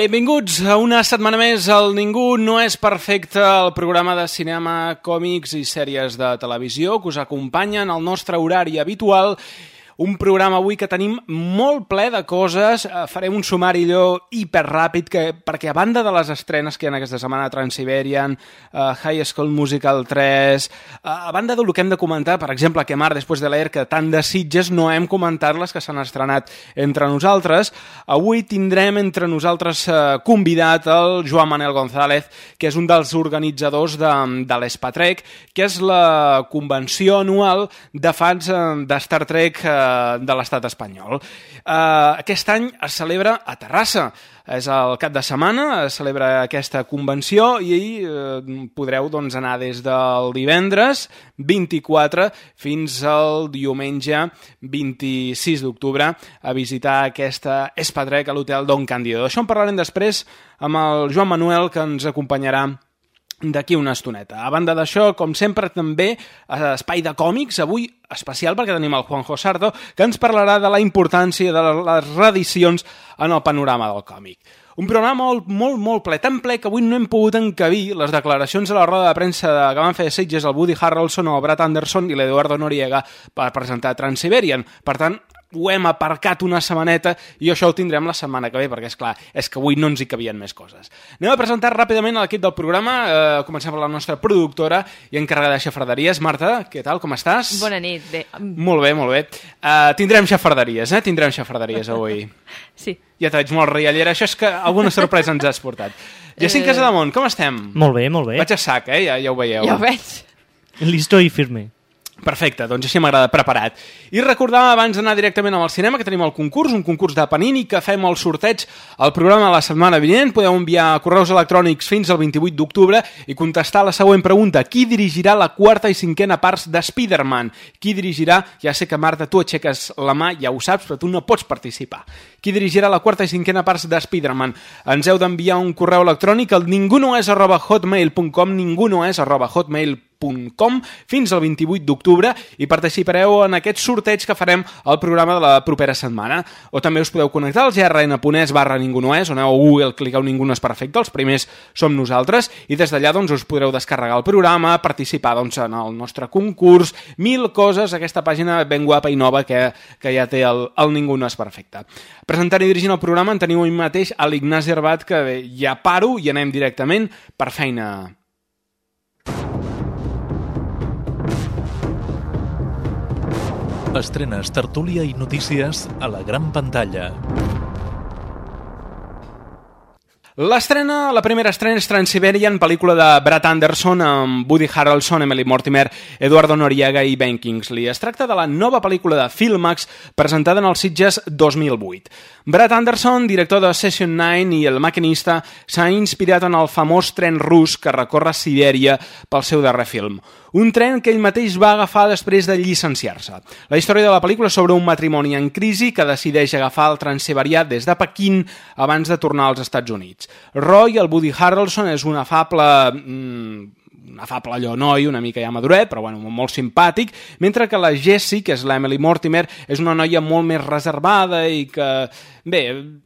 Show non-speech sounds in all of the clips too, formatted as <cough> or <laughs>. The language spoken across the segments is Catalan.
Benvinguts a una setmana més al Ningú no és perfecte, el programa de cinema, còmics i sèries de televisió que us acompanyen al nostre horari habitual un programa avui que tenim molt ple de coses. Eh, farem un sumari allò hiperràpid que, perquè a banda de les estrenes que hi ha aquesta setmana, Transiberian, uh, High School Musical 3, uh, a banda del que hem de comentar, per exemple, que Mar, després de l'air, que tant de Sitges no hem comentat les que s'han estrenat entre nosaltres, avui tindrem entre nosaltres uh, convidat el Joan Manel González, que és un dels organitzadors de, de l'Espatrec, que és la convenció anual de fans de Star Trek uh, de l'estat espanyol. Uh, aquest any es celebra a Terrassa, és el cap de setmana, es celebra aquesta convenció i eh, podreu doncs, anar des del divendres 24 fins al diumenge 26 d'octubre a visitar aquesta Espadrec a l'hotel Don Candido. D'això en parlarem després amb el Joan Manuel que ens acompanyarà d'aquí una estoneta. A banda d'això, com sempre, també a espai de còmics, avui especial perquè tenim el Juanjo Sardo, que ens parlarà de la importància de les reedicions en el panorama del còmic. Un programa molt, molt, molt ple, tan ple que avui no hem pogut encabir les declaracions a la roda de premsa que van fer de Sitges el Woody Harrelson el Brad Anderson i l'Eduardo Noriega per presentar Transiberian. Per tant, ho hem aparcat una setmaneta i això ho tindrem la setmana que ve, perquè és clar, és que avui no ens hi cabien més coses. Anem a presentar ràpidament l'equip del programa, eh, comencem per la nostra productora i encarregada de xafarderies. Marta, què tal, com estàs? Bona nit, bé. Molt bé, molt bé. Uh, tindrem xafarderies, eh? Tindrem xafarderies avui. <laughs> sí. Ja t'haig veig molt riallera, això és que alguna sorpresa ens has portat. <laughs> Jacint Eh... Casademont, com estem? Molt bé, molt bé. Vaig a sac, eh? Ja, ja ho veieu. Ja ho veig. Listo i firme. Perfecte, doncs així m'agrada, preparat. I recordar abans d'anar directament al cinema que tenim el concurs, un concurs de Panini que fem el sorteig al programa de la setmana vinent. Podeu enviar correus electrònics fins al 28 d'octubre i contestar la següent pregunta. Qui dirigirà la quarta i cinquena parts de Spider-Man? Qui dirigirà, ja sé que Marta, tu aixeques la mà, ja ho saps, però tu no pots participar. Qui dirigirà la quarta i cinquena parts de Spider-Man? Ens heu d'enviar un correu electrònic al ningunoes arroba hotmail.com ningunoes arroba hotmail.com www.radiotrinitat.com fins al 28 d'octubre i participareu en aquest sorteig que farem al programa de la propera setmana. O també us podeu connectar al grn.es barra ningú no és, o aneu a Google, cliqueu ningú no és perfecte, els primers som nosaltres, i des d'allà doncs, us podreu descarregar el programa, participar doncs, en el nostre concurs, mil coses, aquesta pàgina ben guapa i nova que, que ja té el, el Ningú no és perfecte. Presentant i dirigint el programa en teniu un mateix a l'Ignasi Herbat, que bé, ja paro i anem directament per feina. Estrenes, tertúlia i notícies a la gran pantalla. L'estrena, la primera estrena és Transiberian, pel·lícula de Brad Anderson amb Woody Harrelson, Emily Mortimer, Eduardo Noriega i Ben Kingsley. Es tracta de la nova pel·lícula de Filmax presentada en els Sitges 2008. Brad Anderson, director de Session 9 i el maquinista, s'ha inspirat en el famós tren rus que recorre Sibèria pel seu darrer film. Un tren que ell mateix va agafar després de llicenciar-se. La història de la pel·lícula sobre un matrimoni en crisi que decideix agafar el transiberià des de Pequín abans de tornar als Estats Units. Roy, el Woody Harrelson, és un afable... Un un afable allò noi, una mica ja maduret, però bueno, molt simpàtic, mentre que la Jessie, que és l'Emily Mortimer, és una noia molt més reservada i que Bé,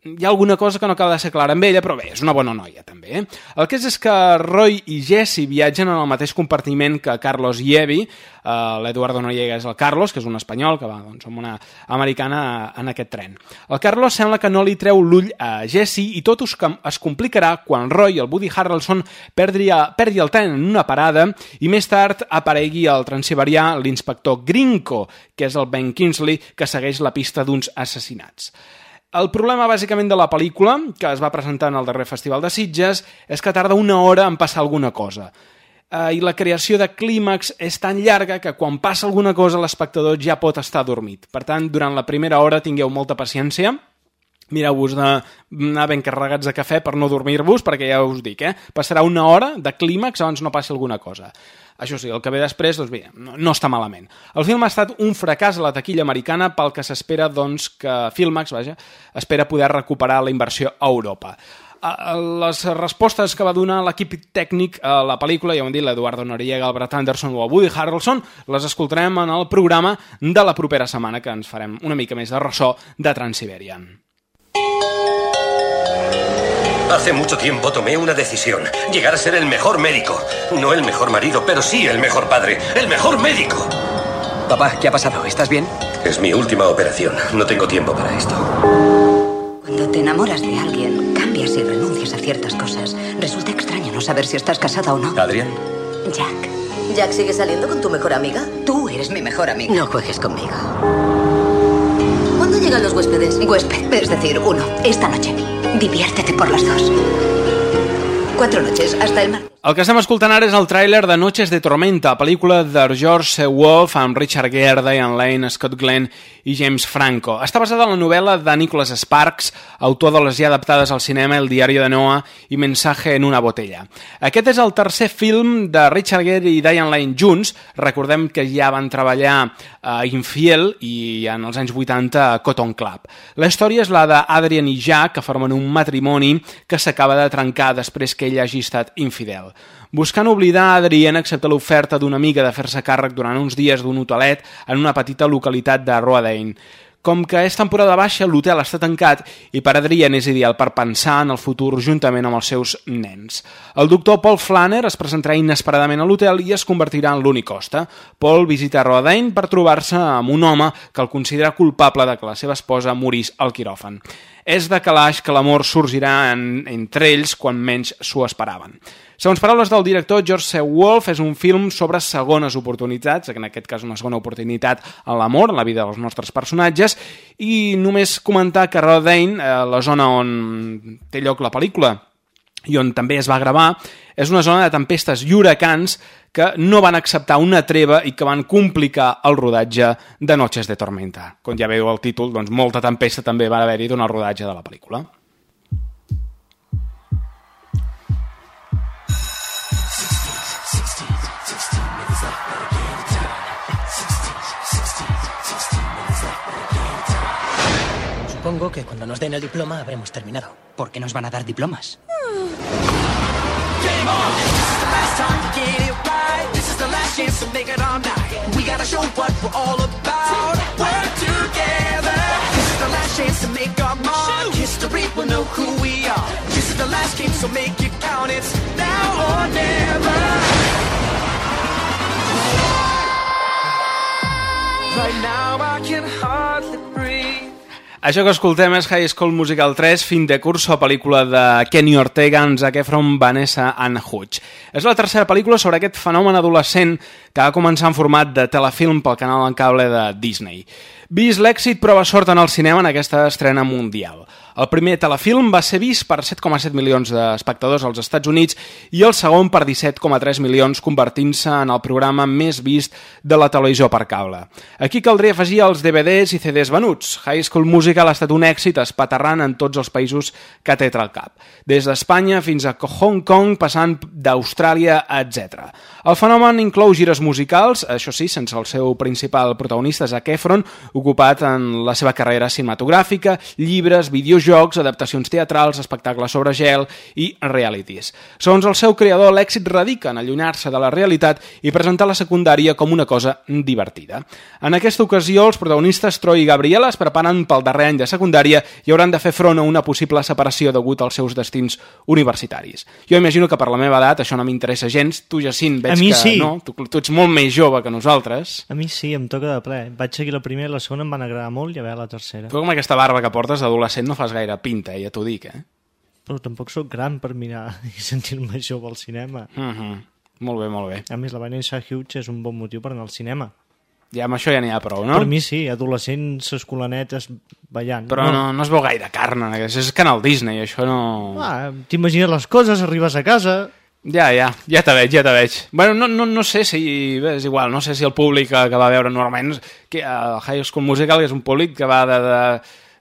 hi ha alguna cosa que no acaba de ser clara amb ella, però bé, és una bona noia, també. Eh? El que és és que Roy i Jesse viatgen en el mateix compartiment que Carlos i Evi, uh, l'Eduardo Noriega és el Carlos, que és un espanyol, que va doncs, amb una americana en aquest tren. El Carlos sembla que no li treu l'ull a Jesse i tot es, complicarà quan Roy, el Woody Harrelson, perdi, perdi el tren en una parada i més tard aparegui al transiberià l'inspector Grinko, que és el Ben Kingsley, que segueix la pista d'uns assassinats. El problema, bàsicament, de la pel·lícula, que es va presentar en el darrer Festival de Sitges, és que tarda una hora en passar alguna cosa. Eh, I la creació de clímax és tan llarga que quan passa alguna cosa l'espectador ja pot estar dormit. Per tant, durant la primera hora tingueu molta paciència, mireu-vos d'anar ben carregats de cafè per no dormir-vos, perquè ja us dic, eh? passarà una hora de clímax abans no passi alguna cosa. Això sí, el que ve després, doncs bé, no, no està malament. El film ha estat un fracàs a la taquilla americana pel que s'espera doncs, que Filmax vaja, espera poder recuperar la inversió a Europa. Les respostes que va donar l'equip tècnic a la pel·lícula, ja ho hem dit, l'Eduardo Noriega, el Brett Anderson o el Woody Harrelson, les escoltarem en el programa de la propera setmana, que ens farem una mica més de ressò de Transiberian. Hace mucho tiempo tomé una decisión. Llegar a ser el mejor médico. No el mejor marido, pero sí el mejor padre. El mejor médico. Papá, ¿qué ha pasado? ¿Estás bien? Es mi última operación. No tengo tiempo para esto. Cuando te enamoras de alguien, cambias y renuncias a ciertas cosas. Resulta extraño no saber si estás casada o no. ¿Adrián? Jack, ¿Jack sigue saliendo con tu mejor amiga? tú eres mi mejor amiga. No juegues conmigo. ¿Cuándo llegan los huéspedes? Huésped, es decir, uno, esta noche. Diviértete por las dos. Cuatro noches, hasta el martes. El que estem escoltant ara és el tràiler de Noches de Tormenta, pel·lícula de George C. Wolfe amb Richard Gere, Diane Lane, Scott Glenn i James Franco. Està basada en la novel·la de Nicholas Sparks, autor de les ja adaptades al cinema El diari de Noah i Mensaje en una botella. Aquest és el tercer film de Richard Gere i Diane Lane junts. Recordem que ja van treballar a Infiel i en els anys 80 a Cotton Club. La història és la d'Adrian i Jack, que formen un matrimoni que s'acaba de trencar després que ell hagi estat infidel. Buscant oblidar, Adrien accepta l'oferta d'una amiga de fer-se càrrec durant uns dies d'un hotelet en una petita localitat de Roadane. Com que és temporada baixa, l'hotel està tancat i per Adrien és ideal per pensar en el futur juntament amb els seus nens. El doctor Paul Flanner es presentarà inesperadament a l'hotel i es convertirà en l'únic hoste. Paul visita Roadane per trobar-se amb un home que el considera culpable de que la seva esposa morís al quiròfan. És de calaix que l'amor sorgirà en, entre ells quan menys s'ho esperaven. Segons paraules del director George C. Wolfe, és un film sobre segones oportunitats, en aquest cas una segona oportunitat en l'amor, en la vida dels nostres personatges, i només comentar que Rodane, eh, la zona on té lloc la pel·lícula, i on també es va gravar, és una zona de tempestes i huracans que no van acceptar una treva i que van complicar el rodatge de Noches de Tormenta. Com ja veieu el títol, doncs molta tempesta també va haver-hi durant el rodatge de la pel·lícula. Supongo que cuando nos den el diploma habremos terminado. ¿Por qué nos van a dar diplomas? This is the last to it right. This is the last chance to make it night. We gotta show what we're all about. Together. This is the last chance to make our mark. History will know who we are. This is the last make it count. It's now or never. Right now I can hardly Això que escoltem és High School Musical 3, fin de curso, pel·lícula de Kenny Ortega, Zac Efron, Vanessa and Hutch. És la tercera pel·lícula sobre aquest fenomen adolescent que va començar en format de telefilm pel canal en cable de Disney. Vist l'èxit, prova sort en el cinema en aquesta estrena mundial. El primer telefilm va ser vist per 7,7 milions d'espectadors als Estats Units i el segon per 17,3 milions, convertint-se en el programa més vist de la televisió per cable. Aquí caldria afegir els DVDs i CDs venuts. High School Musical ha estat un èxit espaterrant en tots els països que té al cap, des d'Espanya fins a Hong Kong, passant d'Austràlia, etc. El fenomen inclou gires musicals, això sí, sense el seu principal protagonista, Zac Efron, ocupat en la seva carrera cinematogràfica, llibres, videojocs, adaptacions teatrals, espectacles sobre gel i realities. Segons el seu creador, l'èxit radica en allunyar-se de la realitat i presentar la secundària com una cosa divertida. En aquesta ocasió, els protagonistes Troy i Gabriela es preparen pel darrer any de secundària i hauran de fer front a una possible separació degut als seus destins universitaris. Jo imagino que per la meva edat això no m'interessa gens. Tu, Jacint, veig que sí. no. Tu, tu ets molt més jove que nosaltres. A mi sí, em toca de ple. Vaig seguir la primera i la segona em van agradar molt i a veure la tercera. Tu amb aquesta barba que portes d'adolescent no fas gaire pinta, eh, ja t'ho dic, eh? Però tampoc sóc gran per mirar <laughs> i sentir-me jove al cinema. Uh -huh. Molt bé, molt bé. A més, la Vanessa Hughes és un bon motiu per anar al cinema. Ja amb això ja n'hi ha prou, no? Per mi sí, adolescents escolanetes ballant. Però no, no es veu gaire carn, és canal Disney, això no... Ah, T'imagines les coses, arribes a casa... Ja, ja, ja te veig, ja te veig. Bueno, no, no, no sé si, bé, és igual, no sé si el públic que, que va veure normalment, que el High School Musical és un públic que va de, de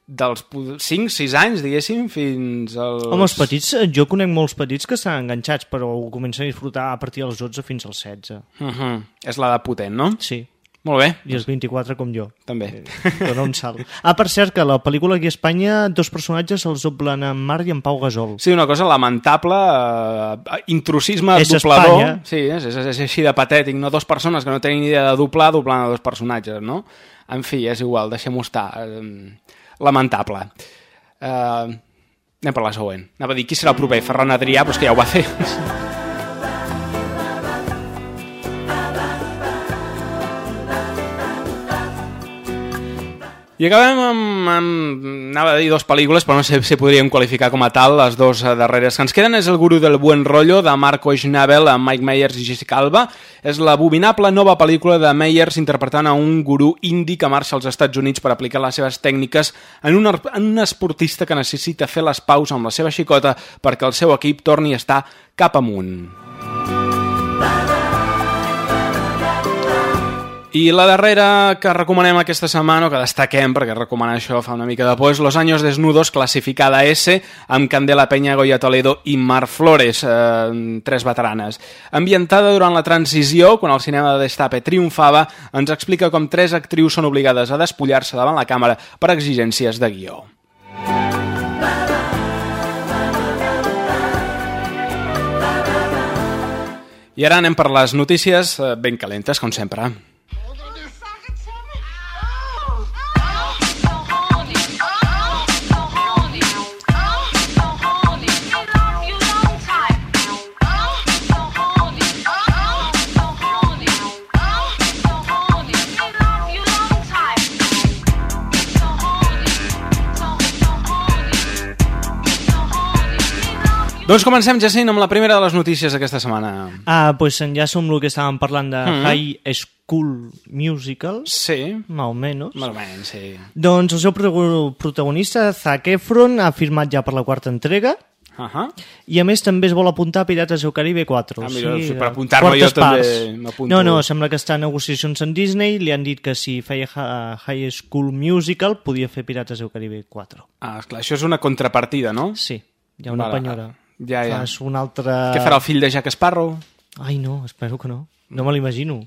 dels 5-6 anys, diguéssim, fins als... Home, els petits, eh, jo conec molts petits que estan enganxats, però ho comencen a disfrutar a partir dels 12 fins als 16. Uh -huh. És l'edat potent, no? Sí. Molt bé. I els 24 com jo. També. Dona un salt. Ah, per cert, que la pel·lícula aquí a Espanya dos personatges els doblen en Marc i en Pau Gasol. Sí, una cosa lamentable, eh, intrusisme És doblador. Espanya. Sí, és, és, és així de patètic, no? Dos persones que no tenen idea de doblar, doblant a dos personatges, no? En fi, és igual, deixem-ho estar. Eh, lamentable. Eh, anem per la següent. Anava a dir, qui serà el proper? Ferran Adrià, però és que ja ho va fer. I acabem amb, amb, anava a dir dues pel·lícules, però no sé si podríem qualificar com a tal les dues eh, darreres que ens queden. És El guru del buen rollo, de Marco Schnabel, amb Mike Myers i Jessica Alba. És l'abominable nova pel·lícula de Myers interpretant a un gurú indi que marxa als Estats Units per aplicar les seves tècniques en un, en un esportista que necessita fer les paus amb la seva xicota perquè el seu equip torni a estar cap amunt. I la darrera que recomanem aquesta setmana, o que destaquem, perquè recomanar això fa una mica de por, és Los Años Desnudos, classificada S, amb Candela Peña, Goya Toledo i Mar Flores, eh, tres veteranes. Ambientada durant la transició, quan el cinema de Destape triomfava, ens explica com tres actrius són obligades a despullar-se davant la càmera per exigències de guió. I ara anem per les notícies eh, ben calentes, com sempre. Doncs comencem, Jacint, amb la primera de les notícies d'aquesta setmana. Ah, doncs enllaço amb el que estàvem parlant de Mhm. High School Musical. Sí. Más o menos. Més o menys, sí. Doncs el seu protago- protagonista, Zac Efron, ha firmat ja per la quarta entrega Uh -huh. i a més també es vol apuntar a Pirates del Caribe 4. Ah, mira, si per apuntar-me jo també parts. m'apunto. No, no, sembla que està en negociacions amb Disney, li han dit que si feia High School Musical podia fer Pirates del Caribe 4. Ah, esclar, això és una contrapartida, no? Sí, hi ha una Vale. penyora. Ja, ja. Fas un altre... Què farà el fill de Jack Sparrow? Ai, no, espero que no. No me l'imagino.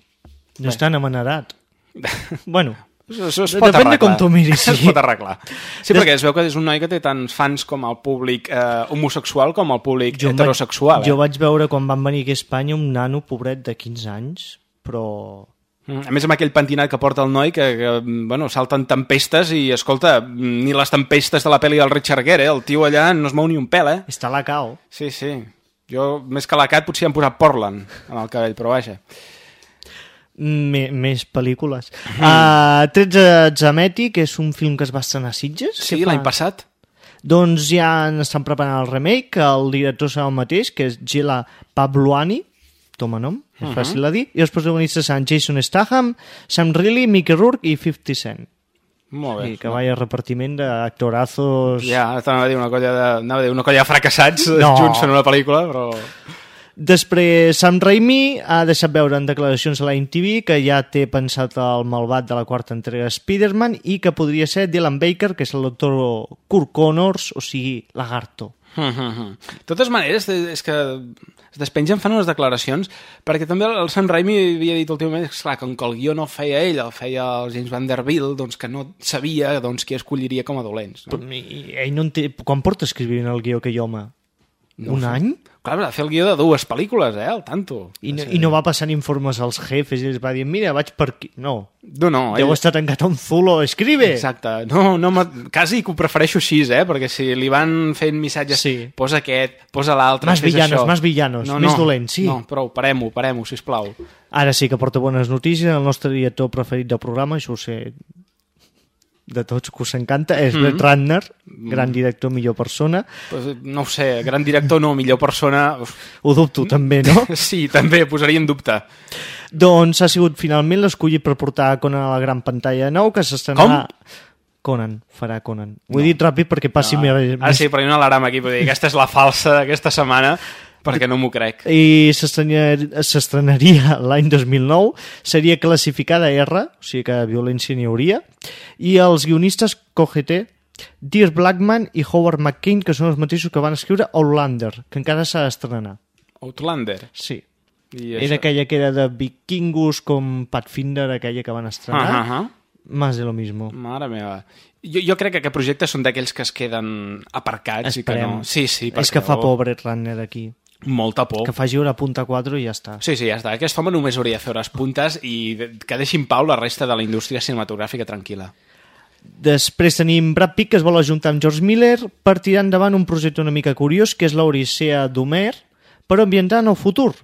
No és tan amanerat. <laughs> bueno, es De- pot depèn de arreglar. com t'ho miris, <laughs> sí. Es pot arreglar. Sí, Des- perquè es veu que és un noi que té tants fans com el públic eh, homosexual com el públic em heterosexual. Vaig, eh? jo vaig veure quan van venir aquí a Espanya un nano pobret de 15 anys, però... Mm, A més, amb aquell pentinat que porta el noi, que, que bueno, salten tempestes i, escolta, ni les tempestes de la pel·li del Richard Gere, eh? el tio allà no es mou ni un pèl, eh? Està la cau. Sí, sí. Jo, més que la cat, potser hem posat Portland en el cabell, però vaja. Me, més pel·lícules. Mm. Uh, 13 Zameti, que és un film que es va estrenar a Sitges. Sí, l'any passat. Doncs ja estan preparant el remake, el director serà el mateix, que és Gila Pabluani, toma nom, és Mhm. fàcil de dir, i els protagonistes són Jason Statham, Sam Reilly, Mickey Rourke i 50 Cent. Molt bé. I que vaya repartiment d'actorazos... Ja, anava a dir una colla de, anava a dir una colla de fracassats No. <laughs> junts fent una pel·lícula, però... Després, Sam Raimi ha deixat veure en declaracions a la MTV que ja té pensat el malvat de la quarta entrega de Spider-Man i que podria ser Dylan Baker, que és el doctor Kurt Connors, o sigui, Lagarto. Mm -hmm. De totes maneres, és que es despengen fan unes declaracions, perquè també el Sam Raimi havia dit últimament, esclar, com que el guió no el feia ell, el feia el James Vanderbilt, doncs que no sabia doncs, qui escolliria com a dolents. No? Però, i, ell no en té... Quan porta escrivint el guió aquell home? No Un sé. Clar, va fer el guió de dues pel·lícules, eh, al tanto. I no, I no va passant informes als jefes i els va dir, mira, vaig per aquí. No, No, no, deu estar tancat a un zulo, escribe! Exacte. No, no, quasi que ho prefereixo així, eh? Perquè si li van fent missatges, Sí. posa aquest, posa l'altre, fes villanos, això. más villanos, no, més no, dolents, sí. No, prou, parem-ho, parem-ho, sisplau. Ara sí que porta bones notícies, el nostre director preferit del programa, això ho sé de tots, que us encanta, és Mm. Brett Ratner, gran director, millor persona. Pues, no ho sé, gran director no, millor persona... Ho dubto, també, no? <laughs> Sí, també, posaria en dubte. doncs ha sigut finalment l'escollit per portar Conan a la gran pantalla de nou, que s'estrenarà... Conan, farà Conan. Ho he dit ràpid perquè passi No, més... Ara sí, però hi ha una alarma aquí, perquè aquesta és la falsa d'aquesta setmana, perquè no m'ho crec. i s'estrenar- s'estrenaria l'any 2009, seria classificada R, o sigui que violència n'hi hauria, i els guionistes Cogete, Dear Blackman i Howard McCain, que són els mateixos que van escriure Outlander, que encara s'ha d'estrenar. Outlander. Sí. I Era aquella que era de vikingus com Pathfinder, aquella que van estrenar. Ah, ah, ah. Más de lo mismo. Mare meva. Jo, jo crec que aquest projecte són d'aquells que es queden aparcats i que Esperem. no... Sí, sí, És que fa oh, por Brett Runner aquí. Molta por. Que faci hora punta 4 i ja està. Sí, sí, ja està. Aquest home només hauria de fer hores puntes i que deixi en pau la resta de la indústria cinematogràfica tranquil·la. Després tenim Brad Pitt, que es vol ajuntar amb George Miller per tirar endavant un projecte una mica curiós, que és l'Odissea d'Homer, però ambientant en el futur.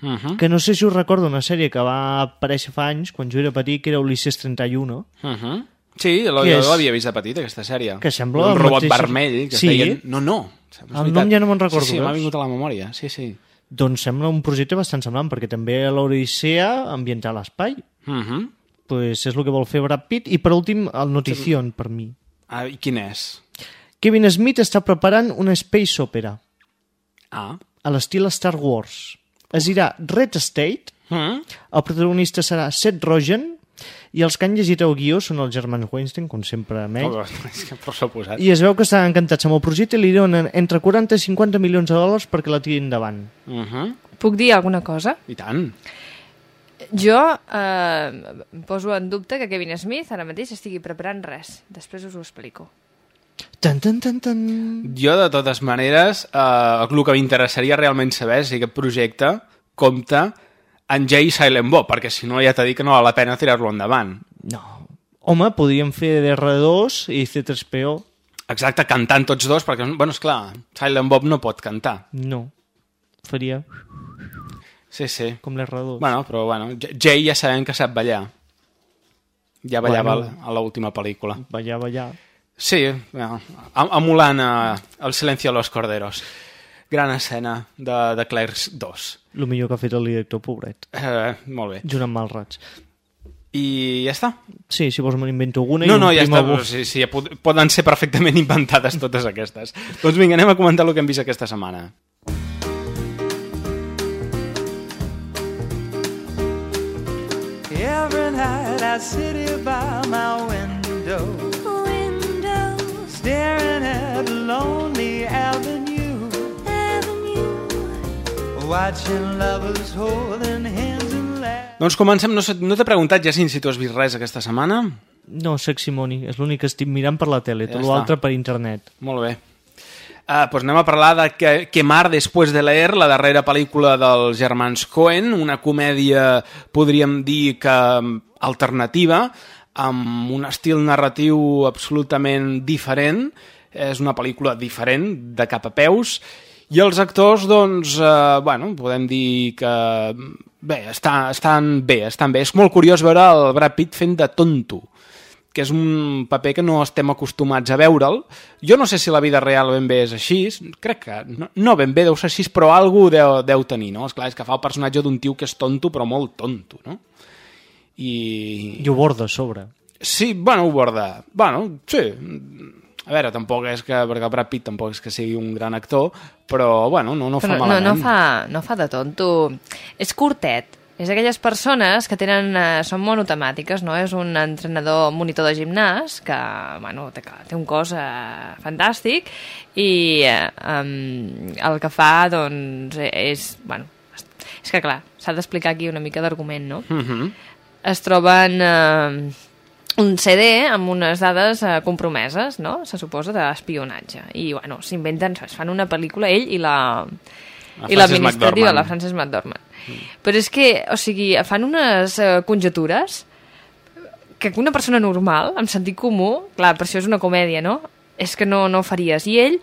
Uh -huh. Que no sé si us recordo una sèrie que va aparèixer fa anys, quan jo era petit, que era Ulisses 31, Uh -huh. Sí, l'havia vist de petit, aquesta sèrie. Que sembla Un robot mateix- vermell, que Sí? es deien... No, no. El nom ja no me'n recordo, Sí, sí, m'ha vingut a la memòria. Sí, sí. doncs sembla un projecte bastant semblant, perquè també l'Odissea ambientar l'espai. Uh -huh. pues és el que vol fer Brad Pitt. I per últim, el Notición, per mi. ah, I quin és? Kevin Smith està preparant una space opera Ah. a l'estil Star Wars. Es dirà Red State, Mm? el protagonista serà Seth Rogen, i els que han llegit el guió són els germans Weinstein, com sempre amb ell. Oh, és que per suposat. I es veu que estan encantats amb el projecte i li donen entre 40 i 50 milions de dòlars perquè la tirin endavant. Uh -huh. Puc dir alguna cosa? I tant. Jo eh, em poso en dubte que Kevin Smith ara mateix estigui preparant res. Després us ho explico. Tan, tan, tan, tan. Jo, de totes maneres, eh, el que m'interessaria realment saber és si aquest projecte compta en Jay Silent Bob, perquè si no ja t'ha dit que no val la pena tirar-lo endavant. No. Home, podríem fer DR2 i C3PO. Exacte, cantant tots dos, perquè, bueno, esclar, Silent Bob no pot cantar. No. Faria Sí, sí. com l'R2. Bueno, però, bueno, Jay ja sabem que sap ballar. Ja ballava Bueno. a l'última pel·lícula. Ballar, ballar. Sí, bueno, em- emulant eh, El silencio de los corderos. Gran escena de, de Clerks 2. El millor que ha fet el director, pobret. Eh, molt bé. Junt amb Malrats. I ja està. Sí, si vols me n'invento alguna. No, i no, ja està. buf. Sí, sí, ja pod- poden ser perfectament <laughs> inventades totes aquestes. doncs vinga, anem a comentar el que hem vist aquesta setmana. Every night I sit here by my window, window, staring at lonely Doncs comencem. No, no t'he preguntat, Jacint, si tu has vist res aquesta setmana? No, Seximoni. És l'únic que estic mirant per la tele. Ja Tot l'altre per internet. Molt bé. Uh, doncs anem a parlar de que, Quemar després de leer, la darrera pel·lícula dels germans Coen, una comèdia, podríem dir que mm, alternativa, amb un estil narratiu absolutament diferent, és una pel·lícula diferent, de cap a peus, i els actors, doncs, eh, bueno, podem dir que bé, està, estan bé, estan bé. És molt curiós veure el Brad Pitt fent de tonto que és un paper que no estem acostumats a veure'l. Jo no sé si la vida real ben bé és així, crec que no, no ben bé deu ser així, però algú deu, deu tenir, no? Esclar, és que fa el personatge d'un tio que és tonto, però molt tonto, no? I... I ho borda a sobre. Sí, bueno, ho borda. Bueno, sí. A veure, tampoc és que... Perquè el Brad Pitt tampoc és que sigui un gran actor, però, bueno, no, no fa Però no, malament. no, fa, no fa de tonto. És curtet. És aquelles persones que tenen, eh, són monotemàtiques, no? És un entrenador, monitor de gimnàs, que, bueno, té, té un cos eh, fantàstic i eh, um, el que fa, doncs, és, bueno, és que clar, s'ha d'explicar aquí una mica d'argument, no? Mm -hmm. Es troben eh, un CD amb unes dades eh, compromeses, no? Se suposa d'espionatge. I, bueno, s'inventen, es fan una pel·lícula, ell i la... La i l'administrativa, la Frances McDormand. Però és que, o sigui, fan unes eh, conjectures que una persona normal, amb sentit comú, clar, per això és una comèdia, no? És que no, no ho faries. I ell,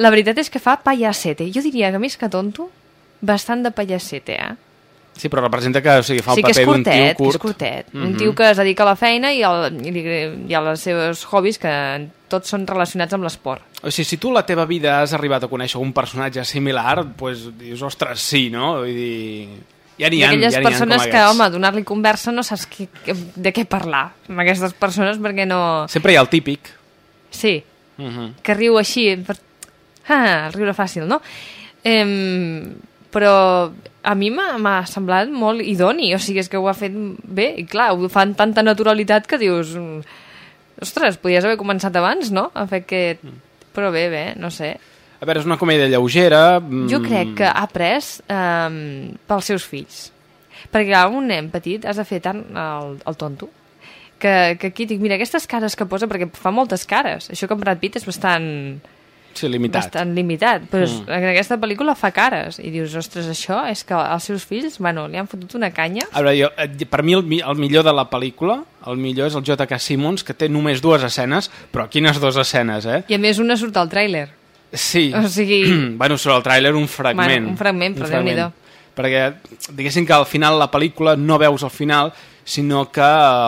la veritat és que fa payasete. Jo diria que més que tonto, bastant de payasete, eh? Sí, però representa que o sigui, fa sí el és paper d'un tio curt. que és curtet. Un Mhm. tio que es dedica a la feina i, al, i, i als seus hobbies que tots són relacionats amb l'esport. O sigui, si tu a la teva vida has arribat a conèixer un personatge similar, doncs pues, dius, ostres, sí, no? Vull dir... Ja n'hi ha, D'aquelles ja ha persones que, home, donar-li conversa no saps que, que, de què parlar amb aquestes persones perquè no... Sempre hi ha el típic. Sí, Uh -huh. que riu així, per... ah, <laughs> el riure fàcil, no? Em, però a mi m'ha semblat molt idoni, o sigui, és que ho ha fet bé, i clar, ho fa amb tanta naturalitat que dius, mm, ostres, podies haver començat abans, no?, a fer aquest... Però bé, bé, no sé. A veure, és una comèdia lleugera... mm, Jo crec que ha après um, pels seus fills. Perquè clar, un nen petit has de fer tant el, el tonto que, que aquí dic, mira, aquestes cares que posa, perquè fa moltes cares. Això que en Brad Pitt és bastant, Sí, limitat. bastant limitat, però mm. En aquesta pel·lícula fa cares. I dius, ostres, això és que els seus fills, bueno, li han fotut una canya. A veure, jo, eh, per mi el, el millor de la pel·lícula, el millor és el J.K. Simmons, que té només dues escenes, però quines dues escenes, eh? I a més una surt al tràiler. Sí. O sigui- <clears throat> bueno, sobre el tràiler un fragment. Bueno, un fragment, però Déu-n'hi-do. Perquè, diguéssim que al final la pel·lícula no veus el final, sinó que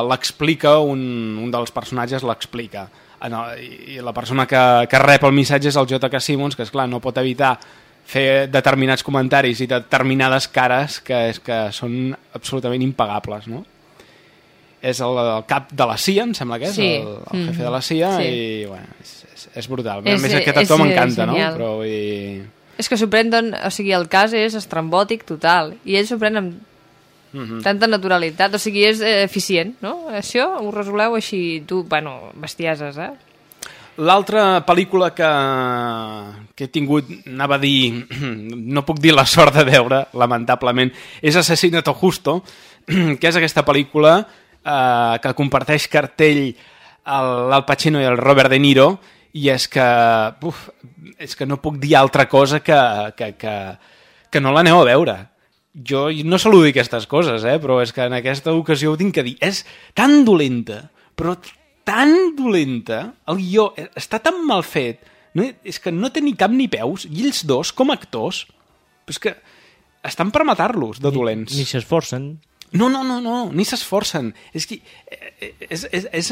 l'explica un, un dels personatges l'explica. En el- I la persona que, que rep el missatge és el J.K. Simmons, que és clar, no pot evitar fer determinats comentaris i determinades cares que, és, que són absolutament impagables, no? És el, el cap de la CIA, em sembla que és, Sí. el, el jefe de la CIA, Sí. i bueno, és, és, és brutal. És- a més, aquest és- actor és m'encanta, no? Però vull dir... És que s'ho o sigui, el cas és estrambòtic total, i ell s'ho pren amb Mhm. tanta naturalitat, o sigui, és eh, eficient, no? Això ho resoleu així, tu, bueno, bestieses, eh? L'altra pel·lícula que, que he tingut, anava a dir, <clears throat> no puc dir la sort de veure, lamentablement, és Assassinato Justo, <clears throat> que és aquesta pel·lícula eh, que comparteix cartell el- l'Al Pacino i el Robert De Niro, i és que, uf, és que no puc dir altra cosa que, que, que, que no l'aneu a veure. Jo no dir aquestes coses, eh, però és que en aquesta ocasió ho tinc que dir. És tan dolenta, però tan dolenta, el guió està tan mal fet, no, és que no té ni cap ni peus, i ells dos, com a actors, és que estan per matar-los de dolents. Ni s'esforcen. No, no, no, no, ni s'esforcen. És que eh, és, és, és,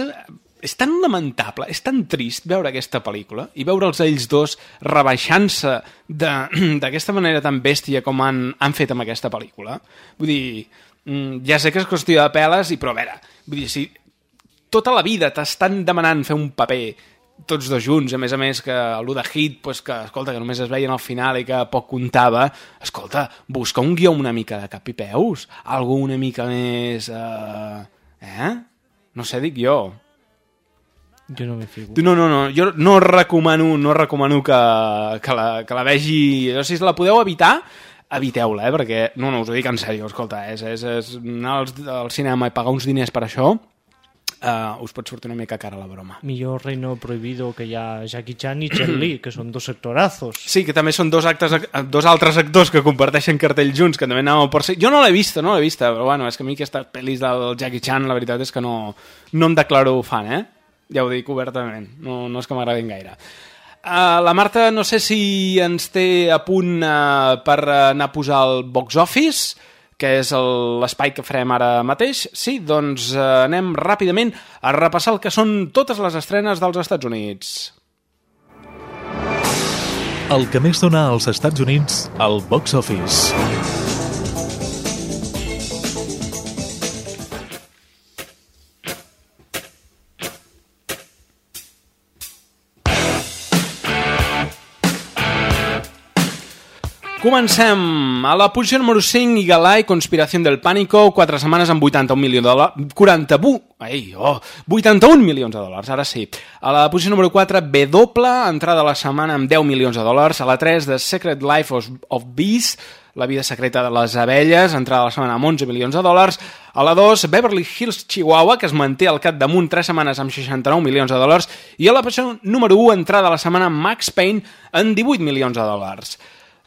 és tan lamentable, és tan trist veure aquesta pel·lícula i veure'ls a ells dos rebaixant-se <clears throat> d'aquesta manera tan bèstia com han, han fet amb aquesta pel·lícula. Vull dir, mm, ja sé que és qüestió de peles, i, però a veure, vull dir, si tota la vida t'estan demanant fer un paper tots dos junts, a més a més que el de Hit, pues que, escolta, que només es veien al final i que poc comptava, escolta, busca un guió una mica de cap i peus, algú una mica més... Eh? eh? No sé, dic jo. Jo no m'hi fico. No, no, no, jo no recomano, no recomano que, que, la, que la vegi... No sé si la podeu evitar, eviteu-la, eh? perquè, no, no, us ho dic en sèrio, escolta, és, és, és anar al, al cinema i pagar uns diners per això, uh, us pot sortir una mica cara la broma. Millor Reino Prohibido que hi ha Jackie Chan i Jet Li, que són dos actorazos. Sí, que també són dos, actes, dos altres actors que comparteixen cartell junts, que també anàvem per ser... Jo no l'he vista, no l'he vista, però bueno, és que a mi aquestes pel·lis del Jackie Chan, la veritat és que no, no em declaro fan, eh? Ja ho dic obertament, no, no és que m'agradin gaire. Uh, la Marta no sé si ens té a punt uh, per anar a posar el box office, que és el- l'espai que farem ara mateix. Sí, doncs uh, anem ràpidament a repassar el que són totes les estrenes dels Estats Units. El que més dona als Estats Units al box office. Comencem. A la posició número 5, Igalai, Conspiració del Pànico, 4 setmanes amb 81 milions de dòlars. 41, ai, oh, 81 milions de dòlars, ara sí. A la posició número 4, B doble, entrada de la setmana amb 10 milions de dòlars. A la 3, The Secret Life of, of Bees, la vida secreta de les abelles, entrada de la setmana amb 11 milions de dòlars. A la 2, Beverly Hills Chihuahua, que es manté al cap damunt 3 setmanes amb 69 milions de dòlars. I a la posició número 1, entrada de la setmana Max Payne, en 18 milions de dòlars.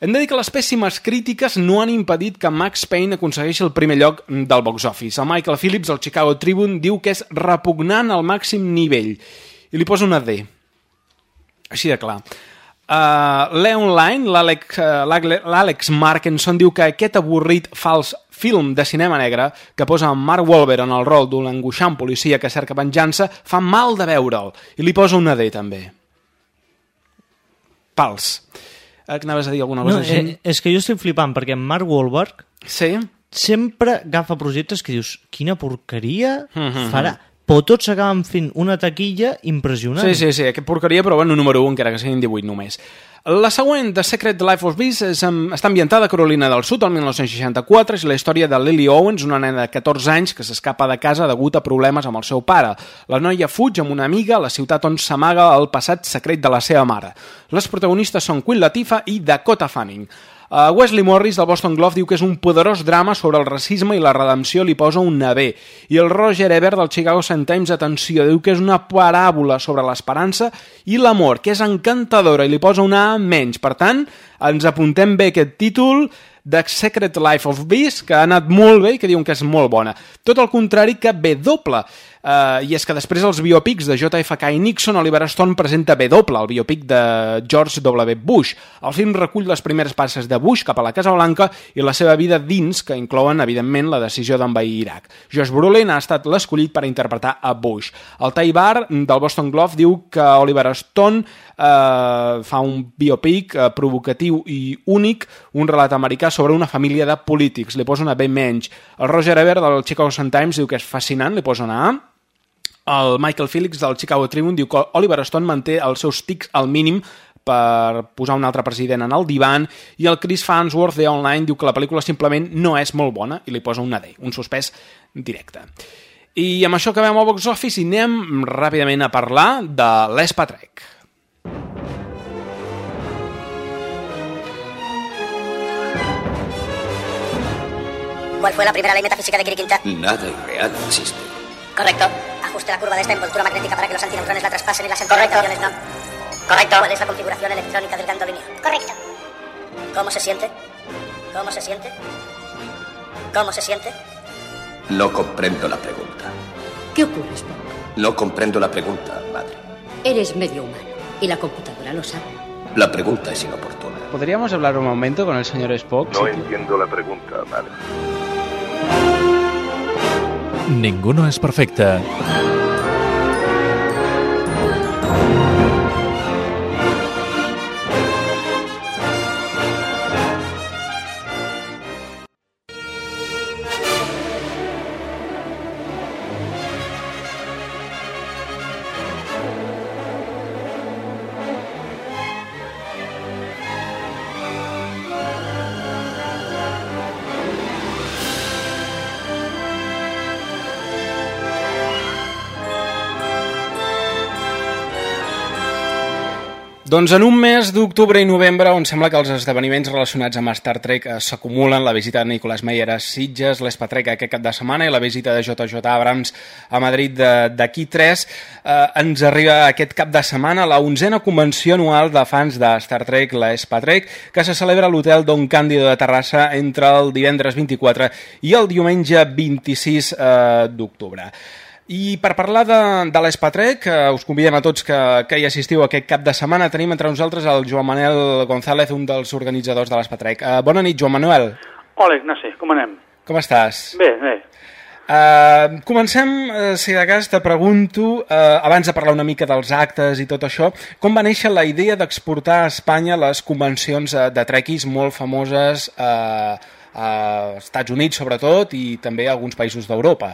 Hem de dir que les pèssimes crítiques no han impedit que Max Payne aconsegueixi el primer lloc del box office. El Michael Phillips, del Chicago Tribune, diu que és repugnant al màxim nivell i li posa una D. Així de clar. Uh, L'E-Online, l'Àlex uh, Markenson, diu que aquest avorrit fals film de cinema negre que posa en Mark Wahlberg en el rol d'un angoixant policia que cerca venjança fa mal de veure'l i li posa una D també. Pals. Eh, que anaves a dir alguna cosa? No, eh, és que jo estic flipant, perquè Mark Wahlberg sí? sempre agafa projectes que dius, quina porqueria Mm, mm, farà, però tots acaben fent una taquilla impressionant. Sí, sí, sí, aquest porqueria, però bueno, número 1, encara que siguin 18 només. La següent, The Secret Life of Bees, és, um, està ambientada a Carolina del Sud, el 1964, és la història de Lily Owens, una nena de 14 anys que s'escapa de casa degut a problemes amb el seu pare. La noia fuig amb una amiga a la ciutat on s'amaga el passat secret de la seva mare. Les protagonistes són Queen Latifah i Dakota Fanning. Uh, Wesley Morris del Boston Globe diu que és un poderós drama sobre el racisme i la redempció, li posa un B. I el Roger Ebert del Chicago Sun-Times, atenció, diu que és una paràbola sobre l'esperança i l'amor, que és encantadora i li posa una A menys. Per tant, ens apuntem bé aquest títol The Secret Life of Bees, que ha anat molt bé i que diuen que és molt bona. Tot el contrari que B doble, Uh, I és que després els biopics de JFK i Nixon, Oliver Stone presenta B doble, el biopic de George W. Bush. El film recull les primeres passes de Bush cap a la Casa Blanca i la seva vida dins, que inclouen, evidentment, la decisió d'envair Iraq. Josh Brolin ha estat l'escollit per interpretar a Bush. El Ty Barr, del Boston Globe, diu que Oliver Stone eh, fa un biopic eh, provocatiu i únic, un relat americà sobre una família de polítics. Li posa una B menys. El Roger Ebert, del Chicago Sun-Times, diu que és fascinant, li posa una A. El Michael Felix del Chicago Tribune diu que Oliver Stone manté els seus tics al mínim per posar un altre president en el divan i el Chris Farnsworth de Online diu que la pel·lícula simplement no és molt bona i li posa una D, un suspès directe. I amb això acabem el box office i anem ràpidament a parlar de Les Patrec. ¿Cuál fue la primera ley metafísica de Kirikinta? Nada irreal existe. Correcto. Ajuste la curva de esta envoltura magnética para que los antineutrones la traspasen y las antineutrones no. Correcto. ¿Cuál es la configuración electrónica del gandolinio? Correcto. ¿Cómo se siente? ¿Cómo se siente? ¿Cómo se siente? No comprendo la pregunta. ¿Qué ocurre, Spock? No comprendo la pregunta, madre. Eres medio humano y la computadora lo sabe. La pregunta es inoportuna. ¿Podríamos hablar un momento con el señor Spock? No entiendo la pregunta, madre. Ninguno es perfecte. Doncs en un mes d'octubre i novembre, on sembla que els esdeveniments relacionats amb Star Trek eh, s'acumulen, la visita de Nicolás Meyer a Sitges, l'Espatrec aquest cap de setmana i la visita de JJ Abrams a Madrid d'aquí tres, eh, ens arriba aquest cap de setmana la onzena convenció anual de fans de Star Trek, l'Espatrec, que se celebra a l'hotel Don Càndido de Terrassa entre el divendres 24 i el diumenge 26 eh, d'octubre. I per parlar de, de l'Espatrec, eh, us convidem a tots que, que hi assistiu aquest cap de setmana. Tenim entre nosaltres el Joan Manuel González, un dels organitzadors de l'Espatrec. Uh, bona nit, Joan Manuel. Hola, Ignasi, com anem? Com estàs? Bé, bé. Uh, comencem, uh, si de cas te pregunto, uh, abans de parlar una mica dels actes i tot això, com va néixer la idea d'exportar a Espanya les convencions uh, de trequis molt famoses uh, a Estats Units, sobretot, i també a alguns països d'Europa?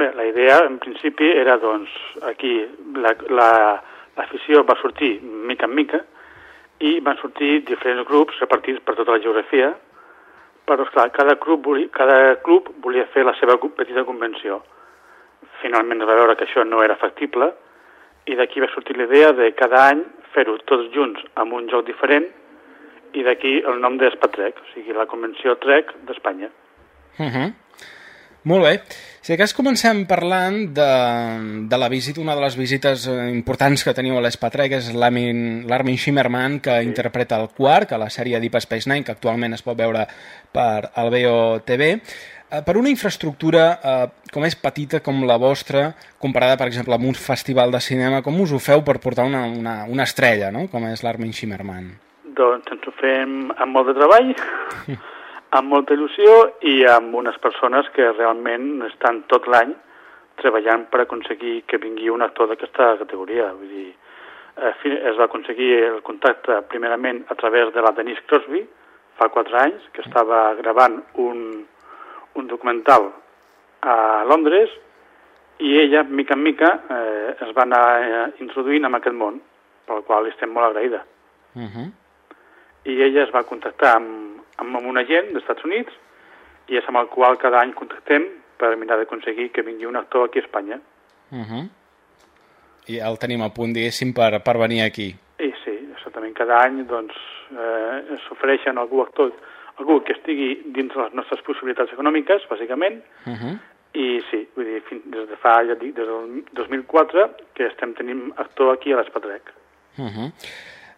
Bé, la idea, en principi, era, doncs, aquí l'afició la, la, va sortir mica en mica i van sortir diferents grups repartits per tota la geografia, però, esclar, cada club, volia, cada club volia fer la seva petita convenció. Finalment va veure que això no era factible i d'aquí va sortir la idea de cada any fer-ho tots junts amb un joc diferent i d'aquí el nom d'Espatrec, o sigui, la convenció Trek d'Espanya. Uh -huh. Molt bé. Si cas comencem parlant de, de la visita, una de les visites eh, importants que teniu a l'Espatrec és l'Armin Shimmerman, que sí. interpreta el Quark a la sèrie Deep Space Nine, que actualment es pot veure per al BOTV. Eh, per una infraestructura eh, com és petita com la vostra, comparada, per exemple, amb un festival de cinema, com us ho feu per portar una, una, una estrella, no? com és l'Armin Shimmerman? Doncs ens ho fem amb molt de treball, <laughs> amb molta il·lusió i amb unes persones que realment estan tot l'any treballant per aconseguir que vingui un actor d'aquesta categoria. Vull dir, eh, es va aconseguir el contacte primerament a través de la Denise Crosby, fa quatre anys, que estava gravant un, un documental a Londres i ella, mica en mica, eh, es va anar eh, introduint en aquest món, pel qual estem molt agraïda. Uh -huh. I ella es va contactar amb, amb un agent dels Estats Units i és amb el qual cada any contactem per mirar d'aconseguir que vingui un actor aquí a Espanya. Uh -huh. I el tenim a punt, diguéssim, per, per venir aquí. I sí, exactament, cada any doncs, eh, s'ofereixen algú actor, algú que estigui dins de les nostres possibilitats econòmiques, bàsicament, Uh -huh. i sí, vull dir, fins, des de fa, ja dic, des del 2004 que estem tenint actor aquí a l'Espatrec. Uh -huh.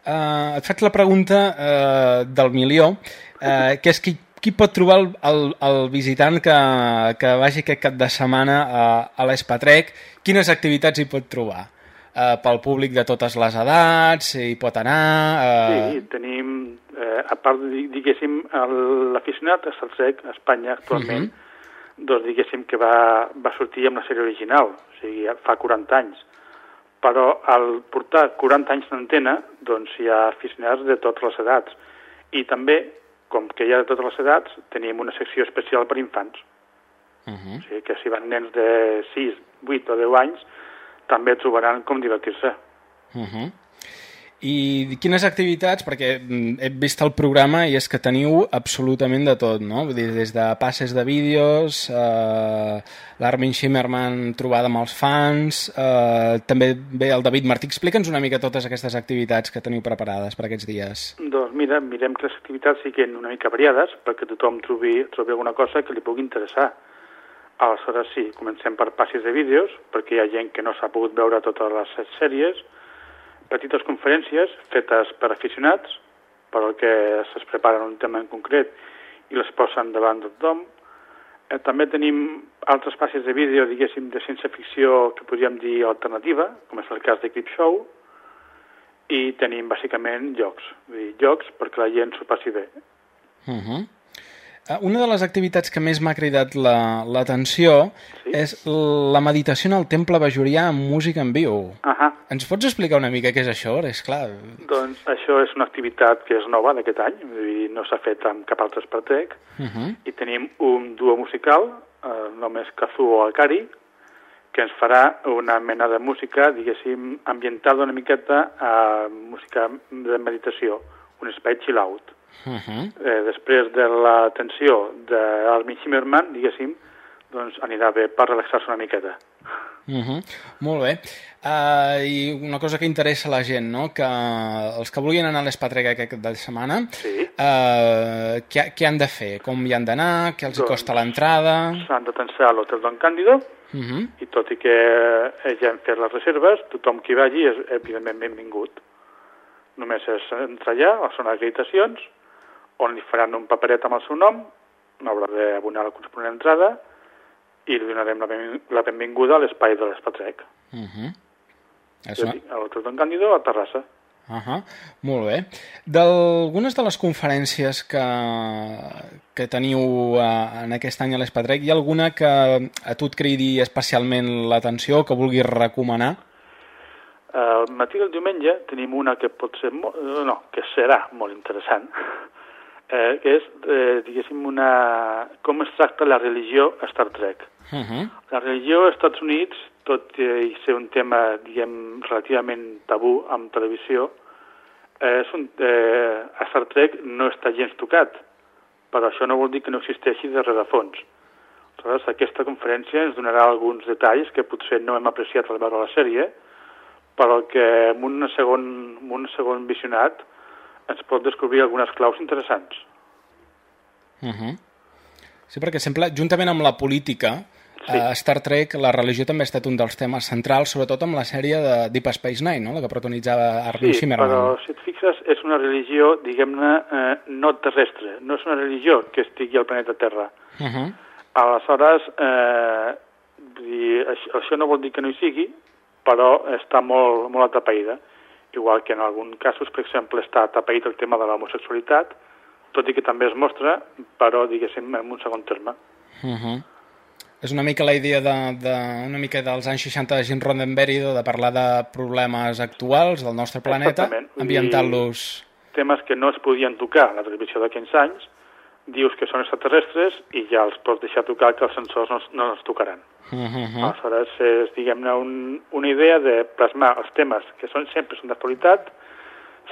Uh, et faig la pregunta uh, del milió, uh, que és qui, qui pot trobar el, el, el visitant que, que vagi aquest cap de setmana a, a l'Espatrec? Quines activitats hi pot trobar? Uh, pel públic de totes les edats, hi pot anar... Uh... Sí, tenim, eh, a part, diguéssim, l'aficionat a Trek a Espanya actualment, doncs diguéssim que va, va sortir amb la sèrie original, o sigui, fa 40 anys. Però al portar 40 anys d'antena, doncs hi ha aficionats de totes les edats. I també, com que hi ha de totes les edats, tenim una secció especial per infants. Uh -huh. O sigui que si van nens de 6, 8 o 10 anys, també trobaran com divertir-se. Uh -huh. I quines activitats, perquè mm, he vist el programa i és que teniu absolutament de tot, no? Vull dir, des de passes de vídeos, eh, l'Armin Shimmerman trobada amb els fans, eh, també ve el David Martí. Explica'ns una mica totes aquestes activitats que teniu preparades per aquests dies. Doncs mira, mirem que les activitats siguin una mica variades perquè tothom trobi, trobi alguna cosa que li pugui interessar. Aleshores sí, comencem per passis de vídeos, perquè hi ha gent que no s'ha pogut veure totes les sèries, petites conferències fetes per aficionats, per al que es preparen un tema en concret i les posen davant de tothom. Eh, també tenim altres passis de vídeo, diguéssim, de ciència-ficció que podríem dir alternativa, com és el cas de Clip Show, i tenim bàsicament jocs, vull dir, jocs perquè la gent s'ho passi bé. Uh -huh. Eh, Una de les activitats que més m'ha cridat la- l'atenció Sí? és la meditació en el temple bajorià amb música en viu. Ahà. Ens pots explicar una mica què és això? És clar... Doncs això és una activitat que és nova d'aquest any, dir, no s'ha fet amb cap altre Espartec, Uh -huh. i tenim un duo musical, eh, el nom és Kazuo Akari, que ens farà una mena de música, diguéssim, ambientada una miqueta a música de meditació, un espai chill out. Uh -huh. Eh, després de la tensió d'Armin Zimmerman, diguéssim, doncs anirà bé per relaxar-se una miqueta. Uh -huh. Molt bé. Uh, I una cosa que interessa a la gent, no? que els que vulguin anar a l'Espatrega aquest de setmana, sí. uh, què, què han de fer? Com hi han d'anar? Què els hi Doncs- costa l'entrada? S'han de tensar a l'Hotel Don Càndido, Uh -huh. i tot i que ja hem fet les reserves, tothom qui vagi és evidentment benvingut. Només és entrar allà, són acreditacions, on li faran un paperet amb el seu nom, no haurà d'abonar la corresponent entrada, i li donarem la, ben, la benvinguda a l'espai de l'Espatrec. Uh -huh. Ja Això... A l'Hotel Don Càndido, a Terrassa. Uh -huh. Molt bé. D'algunes de les conferències que, que teniu uh, en aquest any a l'Espatrec, hi ha alguna que a tu et cridi especialment l'atenció, que vulguis recomanar? Al matí del diumenge tenim una que pot ser, molt, no, que serà molt interessant, eh, que és, eh, diguéssim, una... com es tracta la religió a Star Trek. Uh -huh. La religió als Estats Units, tot i ser un tema, diguem, relativament tabú amb televisió, és un, eh, a Star Trek no està gens tocat, però això no vol dir que no existeixi de rerefons. Aleshores, aquesta conferència ens donarà alguns detalls que potser no hem apreciat al veure la sèrie, però que en un segon, en un segon visionat ens pot descobrir algunes claus interessants. Uh -huh. Sí, perquè sempre, juntament amb la política, sí. a Star Trek la religió també ha estat un dels temes centrals, sobretot amb la sèrie de Deep Space Nine, no? la que protagonitzava Armin Sí, Shimmerman. però si et fixes, és una religió, diguem-ne, eh, no terrestre. No és una religió que estigui al planeta Terra. Uh -huh. Aleshores, eh, dir, això, això no vol dir que no hi sigui, però està molt, molt atapeïda. Igual que en alguns casos, per exemple, està atapeït el tema de l'homosexualitat, tot i que també es mostra, però, diguéssim, en un segon terme. Uh -huh. És una mica la idea de, de, una mica dels anys 60 de Jim Roddenberry de parlar de problemes actuals del nostre planeta, ambientant-los... Temes que no es podien tocar en la televisió d'aquells anys, dius que són extraterrestres i ja els pots deixar tocar que els sensors no, no els tocaran. Uh -huh. Aleshores, és, diguem-ne, un, una idea de plasmar els temes que són sempre són d'actualitat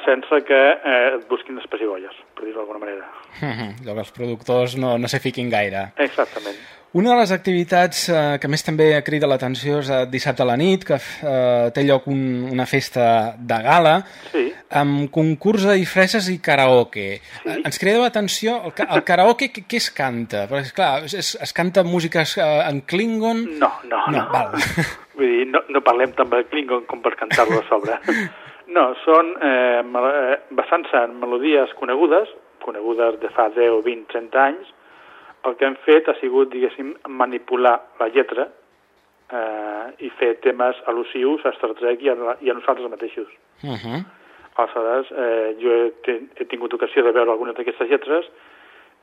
sense que eh, et busquin les pessigolles, per dir-ho d'alguna manera. Uh -huh. Allò que els productors no, no s'hi fiquin gaire. Exactament. Una de les activitats eh, que més també crida l'atenció és eh, dissabte a la nit, que eh, té lloc un, una festa de gala sí. Amb concurs de disfresses i karaoke. Sí. Ens crida l'atenció, el, el karaoke què, què es canta? Perquè, esclar, es, es, es canta músiques eh, en Klingon? No, no, no. Val. <laughs> Vull dir, no, no parlem tant de Klingon com per cantar-lo a sobre. <laughs> No, són eh, eh, basant-se en melodies conegudes, conegudes de fa 10, 20, 30 anys, el que hem fet ha sigut, diguéssim, manipular la lletra eh, i fer temes al·lusius a Star Trek i a, i a nosaltres mateixos. Uh -huh. Aleshores, eh, jo he, he tingut ocasió de veure algunes d'aquestes lletres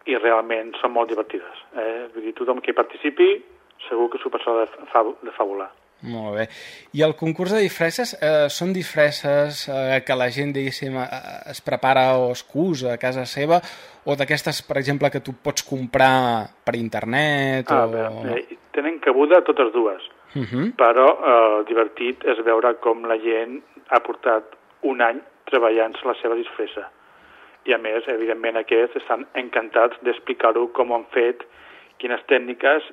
i realment són molt divertides. Eh? Vull dir, tothom que hi participi segur que s'ho passarà de, fa, de fabular. Molt bé. I el concurs de disfresses eh, són disfresses eh, que la gent, diguéssim, eh, es prepara o es cus a casa seva o d'aquestes, per exemple, que tu pots comprar per internet Ah, o... bé, eh, tenen cabuda totes dues, Uh -huh. però eh, el divertit és veure com la gent ha portat un any treballant-se la seva disfressa. I a més, evidentment, aquests estan encantats d'explicar-ho com ho han fet, quines tècniques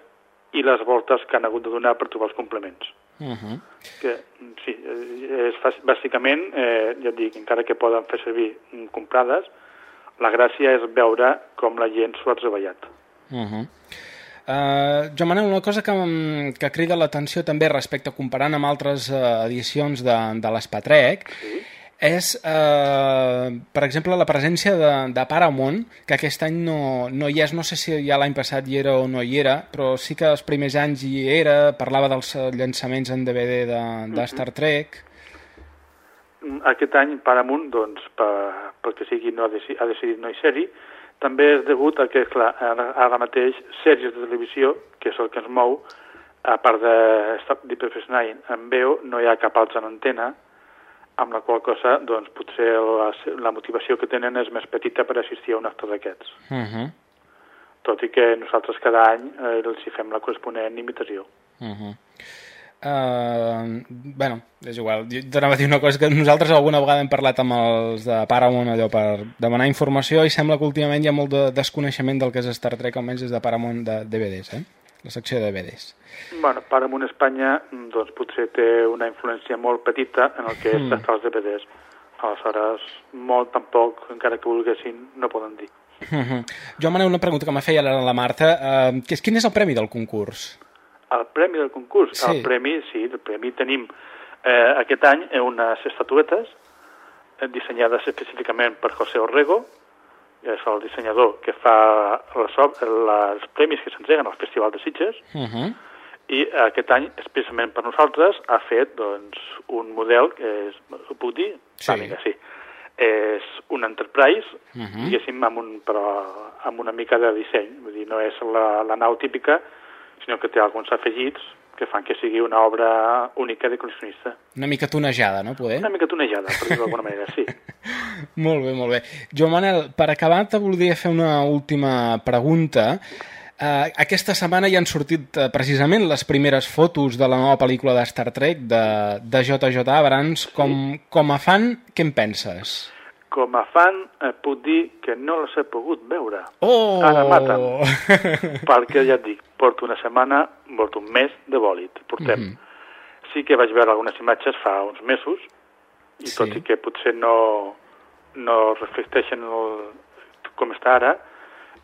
i les voltes que han hagut de donar per trobar els complements. Uh -huh. Que, sí, eh, és bàsicament, eh, ja et dic, encara que poden fer servir mm, comprades, la gràcia és veure com la gent s'ho ha treballat. Uh -huh. Uh, Joan Manel, una cosa que, em- que crida l'atenció també respecte comparant amb altres uh, edicions de, de l'Espatrec sí. És, uh, per exemple, la presència de, de Paramount, que aquest any no, no hi és, no sé si ja l'any passat hi era o no hi era, però sí que els primers anys hi era, parlava dels eh, llançaments en DVD de, de Star Trek... Mm, Aquest any Paramount, doncs, per, perquè sigui no ha, deci, ha decidit no hi ser-hi, també és degut a que, clar, ara, ara mateix sèries de televisió, que és el que ens mou, a part de Deep Space Nine en veu, no hi ha cap altra en antena, amb la qual cosa, doncs, potser la, la motivació que tenen és més petita per assistir a un acte d'aquests. Uh -huh. Tot i que nosaltres cada any eh, els hi fem la corresponent invitació. Uh -huh. Uh, bueno, és igual. Jo t'anava a dir una cosa que nosaltres alguna vegada hem parlat amb els de Paramount allò per demanar informació i sembla que últimament hi ha molt de desconeixement del que és Star Trek, almenys des de Paramount de DVDs, eh? La secció de DVDs. Bueno, Paramount Espanya mm, doncs, potser té una influència molt petita en el que és Mm. els DVDs. Aleshores, molt tampoc, encara que volguessin, no poden dir. Uh -huh. Jo, Manel, una pregunta que m'ha feia ara la Marta. Uh, que és, quin és el premi del concurs? El premi del concurs, Sí. el premi, sí, el premi tenim eh, aquest any eh, unes estatuetes eh, dissenyades específicament per José Orrego, és el dissenyador que fa les, les premis que s'entreguen al Festival de Sitges, Uh -huh. i aquest any, especialment per nosaltres, ha fet doncs, un model que és, ho puc dir? Sí. Va, vinga, sí. És un Enterprise, Uh -huh. diguéssim, amb, un, però amb una mica de disseny. Vull dir, no és la, la nau típica, sinó que té alguns afegits que fan que sigui una obra única de col·leccionista. Una mica tonejada, no, poder? Una mica tonejada, per dir-ho d'alguna manera, sí. <laughs> Molt bé, molt bé. Joan Manel, per acabar te voldria fer una última pregunta. Uh, aquesta setmana ja han sortit uh, precisament les primeres fotos de la nova pel·lícula de Star Trek de, de JJ Abrams. Com, com a fan, què en penses? Com a fan, eh, puc dir que no les he pogut veure. Oh! Ara maten. <laughs> Perquè, ja et dic, porto una setmana, porto un mes de bòlit. Portem. Mhm. Sí que vaig veure algunes imatges fa uns mesos, i Sí. tot i que potser no, no reflecteixen el, com està ara,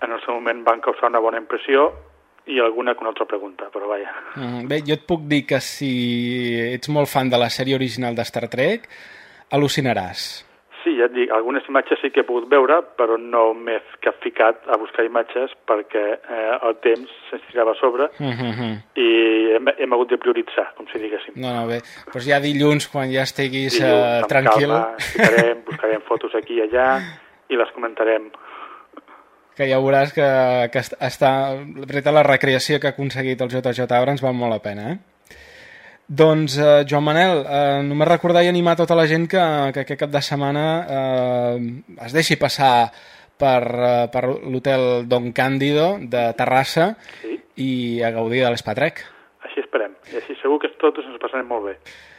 en el seu moment van causar una bona impressió i alguna que una altra pregunta, però vaja. Mm, Bé, jo et puc dir que si ets molt fan de la sèrie original de Star Trek, al·lucinaràs. Sí, ja et dic, algunes imatges sí que he pogut veure, però no m'he capficat a buscar imatges perquè eh, el temps se'ns tirava a sobre Mm -hmm. i hem, hem hagut de prioritzar, com si diguéssim. No, no, bé. Doncs ja dilluns, quan ja estiguis Dilluns, uh, amb tranquil, Calma, ficarem, buscarem fotos aquí i allà i les comentarem. que ja veuràs que, que est- està... La veritat, la recreació que ha aconseguit el JJ Abrams val molt la pena, eh? Doncs, eh, Joan Manel, eh, només recordar i animar tota la gent que, que aquest cap de setmana eh, es deixi passar per, eh, per l'hotel Don Cándido de Terrassa Sí. i a gaudir de l'Espatrec. Així esperem. I així segur que tots ens passarem molt bé.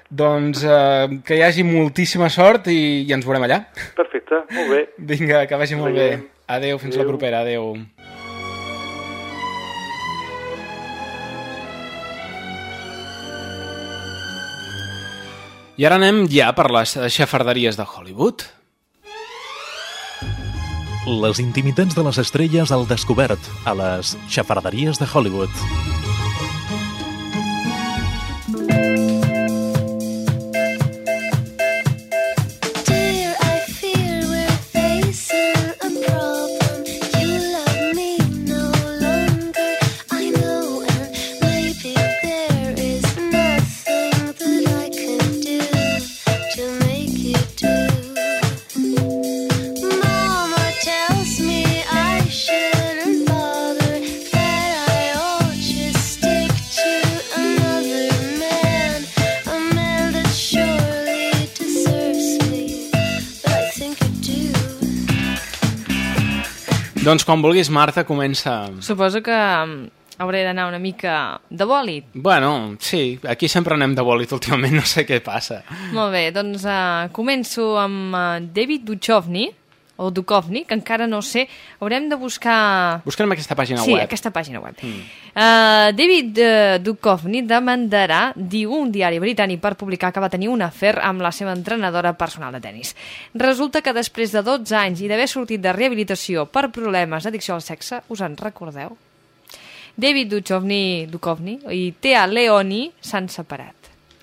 Doncs eh, que hi hagi moltíssima sort i, i ens veurem allà. Perfecte, molt bé. Vinga, que vagi molt bé. Adéu, fins Adéu. la propera. Adéu. I ara anem ja per les xafarderies de Hollywood. Les intimitats de les estrelles al descobert a les xafarderies de Hollywood. Doncs quan vulguis, Marta, comença. Suposo que mm, hauré d'anar una mica de bòlit. Bueno, sí, aquí sempre anem de bòlit últimament, <laughs> no sé què passa. Molt bé, doncs uh, començo amb uh, David Duchovny, o que encara no sé, haurem de buscar... Busquem aquesta pàgina sí, web. aquesta pàgina web. Mm. Uh, David uh, Duchovny demandarà, diu un diari britànic per publicar que va tenir un afer amb la seva entrenadora personal de tennis. Resulta que després de 12 anys i d'haver sortit de rehabilitació per problemes d'addicció al sexe, us en recordeu? David Duchovny, Duchovny i Thea Leoni s'han separat.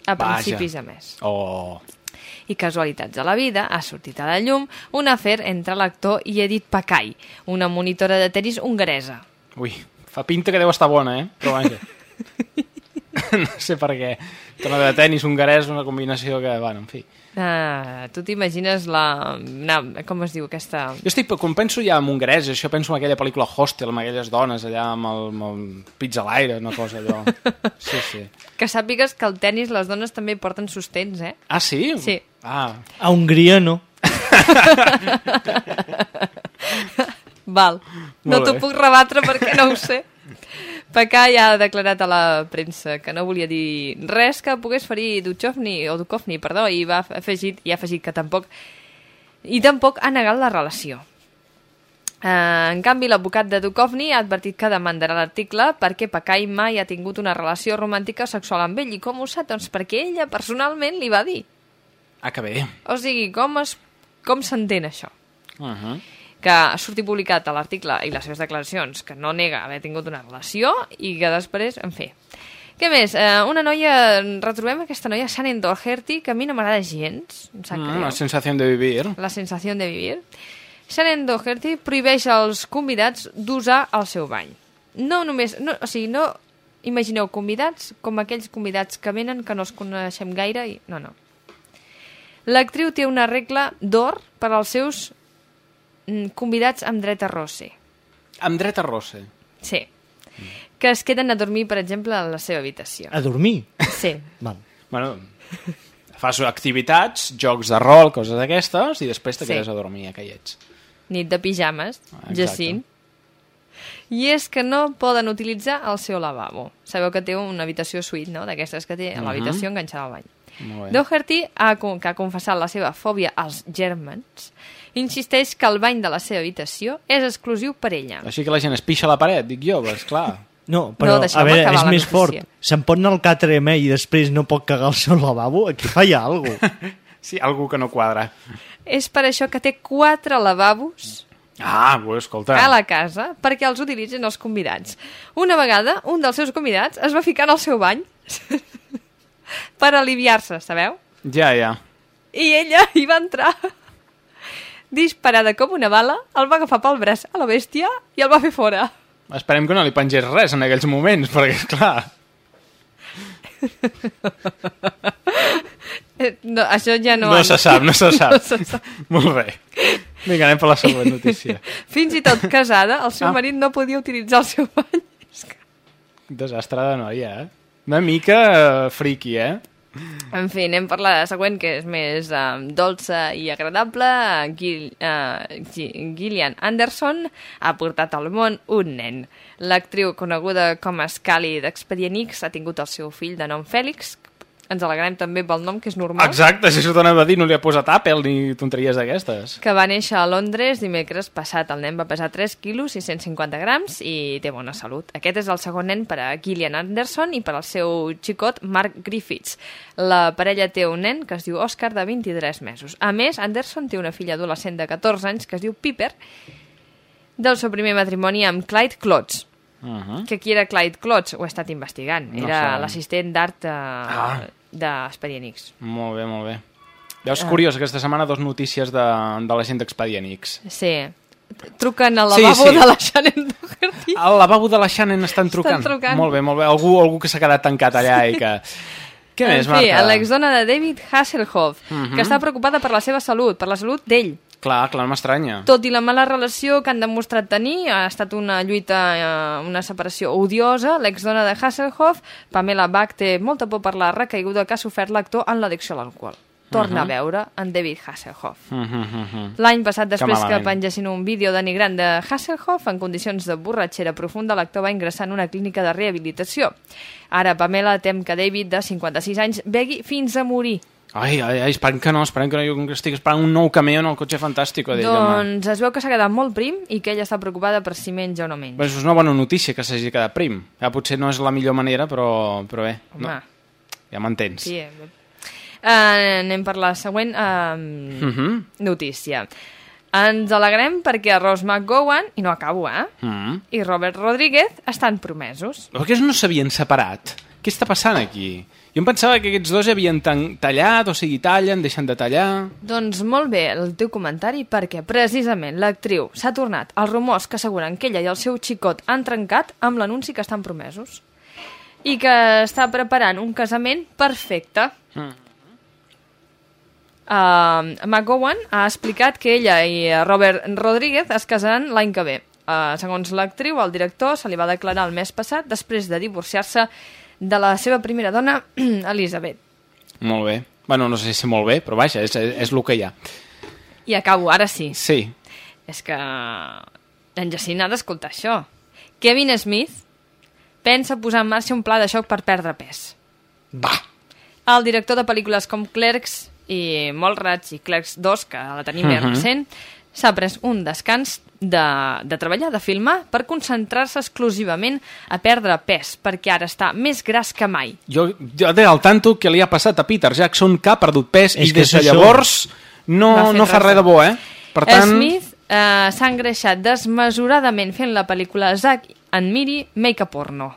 A Vaja. principis de mes Oh, i casualitats de la vida, ha sortit a la llum un afer entre l'actor i Edith Pakai, una monitora de tenis hongaresa. ui, fa pinta que deu estar bona, eh? Però vaja. <laughs> no sé per què. Torna de tennis, hongarès, una combinació que, bueno, en fi. Uh, tu t'imagines la... No, com es diu aquesta... Jo estic, quan penso ja en hongarès, això penso en aquella pel·lícula Hostel, amb aquelles dones allà amb el, amb el pits a l'aire, una cosa allò. <laughs> Sí, sí. Que sàpigues que al tennis les dones també porten sostens, eh? Ah, sí? Sí. Ah, A Hongria no. <laughs> Val. No t'ho puc rebatre perquè no ho sé. Pakai ha declarat a la premsa que no volia dir res que pogués ferir Duchovny, o Duchovny, perdó, i va afegit, i ha afegit que tampoc i tampoc ha negat la relació. Uh, en canvi, l'advocat de Duchovny ha advertit que demandarà l'article perquè Pakai mai ha tingut una relació romàntica sexual amb ell. I com ho sap? Doncs perquè ella personalment li va dir. Ah que bé. O sigui, com es, com s'entén això? Uh -huh. que ha sortit publicat a l'article i les seves declaracions que no nega haver tingut una relació i que després, en fi. Què més? Eh, una noia, retrobem aquesta noia, Shannon Doherty, que a mi no m'agrada gens, em sap Mm, greu. la sensació de vivir. La sensació de vivir. Shannon Doherty prohibeix als convidats d'usar el seu bany. No només, no, o sigui, no imagineu convidats com aquells convidats que venen que no els coneixem gaire i... No, no. L'actriu té una regla d'or per als seus mm, convidats amb dret a rosse. Amb dret a rosse. Sí. Que es queden a dormir, per exemple, a la seva habitació. A dormir? Sí. <laughs> Val. Bueno, fas activitats, jocs de rol, coses d'aquestes, i després te Sí. quedes a dormir, que hi ets. Nit de pijames, Exacte. Jacint. I és que no poden utilitzar el seu lavabo. Sabeu que té una habitació suite, no?, d'aquestes que té a Mhm. l'habitació enganxada al bany. Doherty, ha, que ha confessat la seva fòbia als germans, insisteix que el bany de la seva habitació és exclusiu per ella. Així que la gent es pixa a la paret, dic jo, pues clar. No, però, No, a veure, és més fort. Se'n pot anar al KTM i després no pot cagar al seu lavabo? Aquí falla alguna cosa. <laughs> Sí, algú que no quadra. És per això que té quatre lavabos Ah, pues, escolta. a la casa perquè els utilitzen els convidats. Una vegada, un dels seus convidats es va ficar en el seu bany <laughs> <laughs> per aliviar-se, sabeu? Ja, ja. I ella hi va entrar disparada com una bala, el va agafar pel braç a la bèstia i el va fer fora. Esperem que no li pengés res en aquells moments, perquè, clar... <laughs> Eh, No, això ja no... No, se sap, no se <laughs> sap. No se sap. Molt bé. Vinga, anem per la següent notícia. Fins i tot casada, el seu Ah. marit no podia utilitzar el seu bany. Desastre de noia, eh? Una mica uh, friki, eh? En fi, anem per la següent, que és més um, dolça i agradable. Gil, uh, Gillian Anderson ha portat al món un nen. L'actriu coneguda com a Scully d'Expedient X ha tingut el seu fill de nom Fèlix. Ens alegrem també pel nom, que és normal. Exacte, si això t'anava a dir, no li ha posat Apple ni tonteries d'aquestes. que va néixer a Londres dimecres passat. El nen va pesar 3 quilos i 150 grams i té bona salut. Aquest és el segon nen per a Gillian Anderson i per al seu xicot Mark Griffiths. La parella té un nen que es diu Oscar de 23 mesos. A més, Anderson té una filla adolescent de 14 anys que es diu Piper del seu primer matrimoni amb Clyde Klotz. Uh -huh. Que qui era Clyde Klotz? Ho he estat investigant. No Era l'assistent d'art de... Ah. d'Expedient X. Molt bé, molt bé. Veus, Ah. curiós, aquesta setmana dos notícies de, de la gent d'Expedient X. Sí. Truquen al Sí, lavabo sí. de la Shannon Doherty. Al lavabo de la Shannon estan trucant. trucant. Molt bé, molt bé. Algú, algú que s'ha quedat tancat allà i que... Què en més, fi, Marta? l'exdona de David Hasselhoff, Mhm. que està preocupada per la seva salut, per la salut d'ell. Clar, clar, m'estranya. Tot i la mala relació que han demostrat tenir, ha estat una lluita, eh, una separació odiosa. L'exdona de Hasselhoff, Pamela Bach, té molta por per la recaiguda que ha sofert l'actor en l'addicció a l'alcohol. Torna Mhm. a veure en David Hasselhoff. Mm -hmm. L'any passat, després que, malament. pengessin un vídeo denigrant de Hasselhoff en condicions de borratxera profunda, l'actor va ingressar en una clínica de rehabilitació. Ara, Pamela tem que David, de 56 anys, begui fins a morir. Ai, ai, ai, esperem que no, esperem que no. Jo estic esperant un nou cameo en el cotxe fantàstico d'ell, home. doncs es veu que s'ha quedat molt prim i que ella està preocupada per si menja o no menja. Bé, és una bona notícia que s'hagi quedat prim. Ja, potser no és la millor manera, però, però bé. No, ja m'entens. Sí, eh, Uh, anem per la següent uh, Mhm. notícia. Ens alegrem perquè Rose McGowan, i no acabo, eh? Mm. I Robert Rodríguez estan promesos. Per què no s'havien separat? Què està passant aquí? Jo em pensava que aquests dos havien tan tallat, o sigui, tallen, deixen de tallar... Doncs molt bé el teu comentari perquè precisament l'actriu s'ha tornat als rumors que asseguren que ella i el seu xicot han trencat amb l'anunci que estan promesos i que està preparant un casament perfecte. Mm. Uh, McGowan ha explicat que ella i Robert Rodríguez es casaran l'any que ve. Uh, segons l'actriu, el director se li va declarar el mes passat després de divorciar-se de la seva primera dona, <clears throat> Elizabeth. Molt bé. Bueno, no sé si molt bé, però vaja, és, és el que hi ha. I acabo, ara sí. Sí. És que en Jacint ha d'escoltar això. Kevin Smith pensa posar en marxa un pla de xoc per perdre pes. Va! El director de pel·lícules com Clerks i Mallrats i Clerks 2, que la tenim més Mhm. recent, s'ha pres un descans de, de treballar, de filmar, per concentrar-se exclusivament a perdre pes, perquè ara està més gras que mai. Jo, jo al tanto que li ha passat a Peter Jackson, que ha perdut pes, És i que des de llavors no, No fa res de- bo, eh? Per tant, Smith eh, s'ha engreixat desmesuradament fent la pel·lícula Zack and Miri Make a Porno.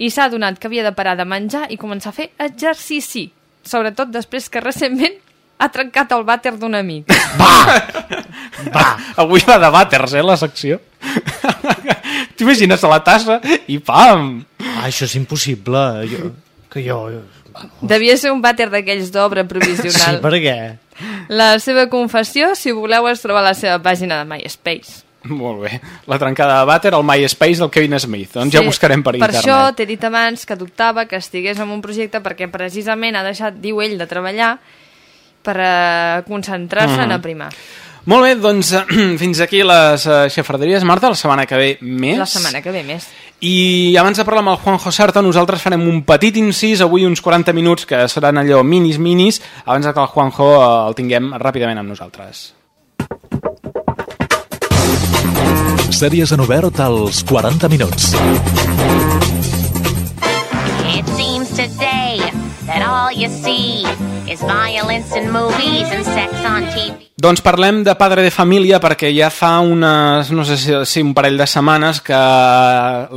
I s'ha adonat que havia de parar de menjar i començar a fer exercici, sobretot després que recentment ha trencat el vàter d'un amic. va, <laughs> avui va de vàters, eh, la secció. <laughs> T'imagines a la tassa i pam! Ah, això és impossible. Jo, que jo... Devia ser un vàter d'aquells d'obra Sí, provisional. per què? La seva confessió, si voleu, es troba a la seva pàgina de MySpace. Molt bé. La trencada de vàter al MySpace del Kevin Smith. Doncs ja ho buscarem per, per internet. això t'he dit abans que dubtava que estigués en un projecte perquè precisament ha deixat, diu ell, de treballar per eh, concentrar-se Mhm. en aprimar. Molt bé, doncs <clears throat> fins aquí les uh, xafarderies. Marta, la setmana que ve més. La setmana que ve més. I abans de parlar amb el Juanjo Sarta, nosaltres farem un petit incís, avui uns 40 minuts, que seran allò minis, minis, abans que el Juanjo eh, el tinguem ràpidament amb nosaltres. Sèries en obert als 40 minuts. It seems today that all you see is violence in movies and sex on TV. Doncs parlem de Padre de Família perquè ja fa unes, no sé si, un parell de setmanes que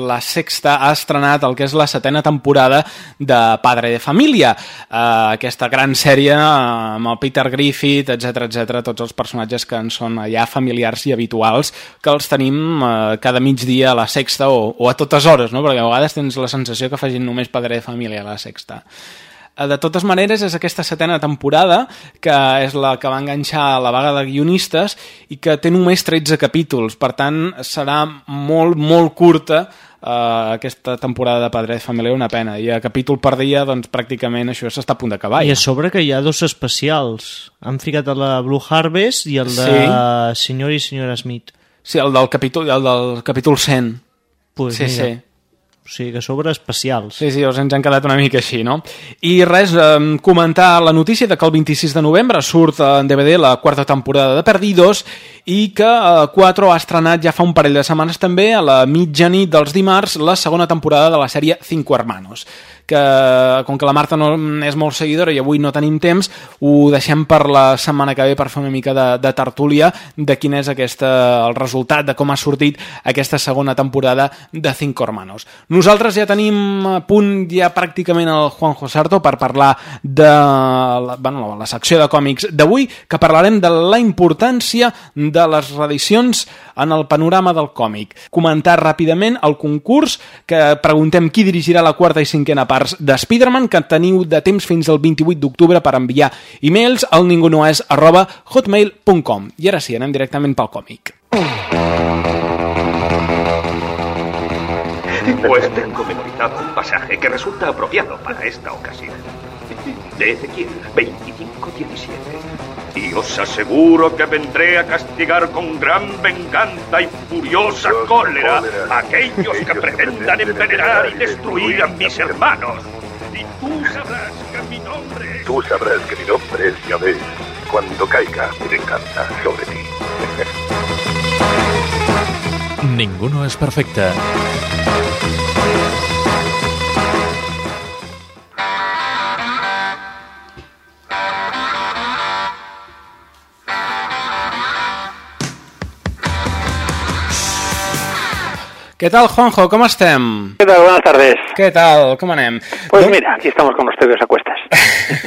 la Sexta ha estrenat el que és la setena temporada de Padre de Família, eh, aquesta gran sèrie eh, amb el Peter Griffith, etc etc, tots els personatges que ens són allà familiars i habituals, que els tenim eh, cada migdia a la Sexta o, o a totes hores, no? perquè a vegades tens la sensació que facin només Padre de Família a la Sexta. Eh, De totes maneres, és aquesta setena temporada que és la que va enganxar la vaga de guionistes i que té només 13 capítols. Per tant, serà molt, molt curta eh, aquesta temporada de Padre de Família, una pena. I a capítol per dia, doncs, pràcticament això s'està a punt d'acabar. I a sobre que hi ha dos especials. Han ficat a la Blue Harvest i el de Sí. Senyor i Senyora Smith. Sí, el del capítol, el del capítol 100. Pues sí, mira. sí. O sigui que sobre especials. Sí, sí, us ens han quedat una mica així, no? I res, eh, comentar la notícia de que el 26 de novembre surt en DVD la quarta temporada de Perdidos i que eh, 4 ha estrenat ja fa un parell de setmanes també a la mitjanit dels dimarts la segona temporada de la sèrie Cinco Hermanos que com que la Marta no és molt seguidora i avui no tenim temps, ho deixem per la setmana que ve per fer una mica de, de tertúlia de quin és aquesta, el resultat de com ha sortit aquesta segona temporada de Cinco Hermanos. Nosaltres ja tenim a punt ja pràcticament el Juanjo Sarto per parlar de la, bueno, la secció de còmics d'avui, que parlarem de la importància les reedicions en el panorama del còmic. Comentar ràpidament el concurs, que preguntem qui dirigirà la quarta i cinquena parts de Spider-Man, que teniu de temps fins al 28 d'octubre per enviar e-mails al ningunoes arroba hotmail.com. I ara sí, anem directament pel còmic. Pues tengo memorizado un pasaje que resulta apropiado para esta ocasión. De Ezequiel 25:17. Y os aseguro que vendré a castigar con gran venganza y furiosa cólera a aquellos que pretendan envenenar y destruir a mis hermanos. Y tú sabrás que mi nombre Tú sabrás que mi nombre es Yahvé cuando caiga mi venganza sobre ti. Ningú no és Què tal, Juanjo? Com estem? ¿Qué tal? Buenas tardes. Què tal? Com anem? Pues mira, aquí estamos con los tebios a cuestas.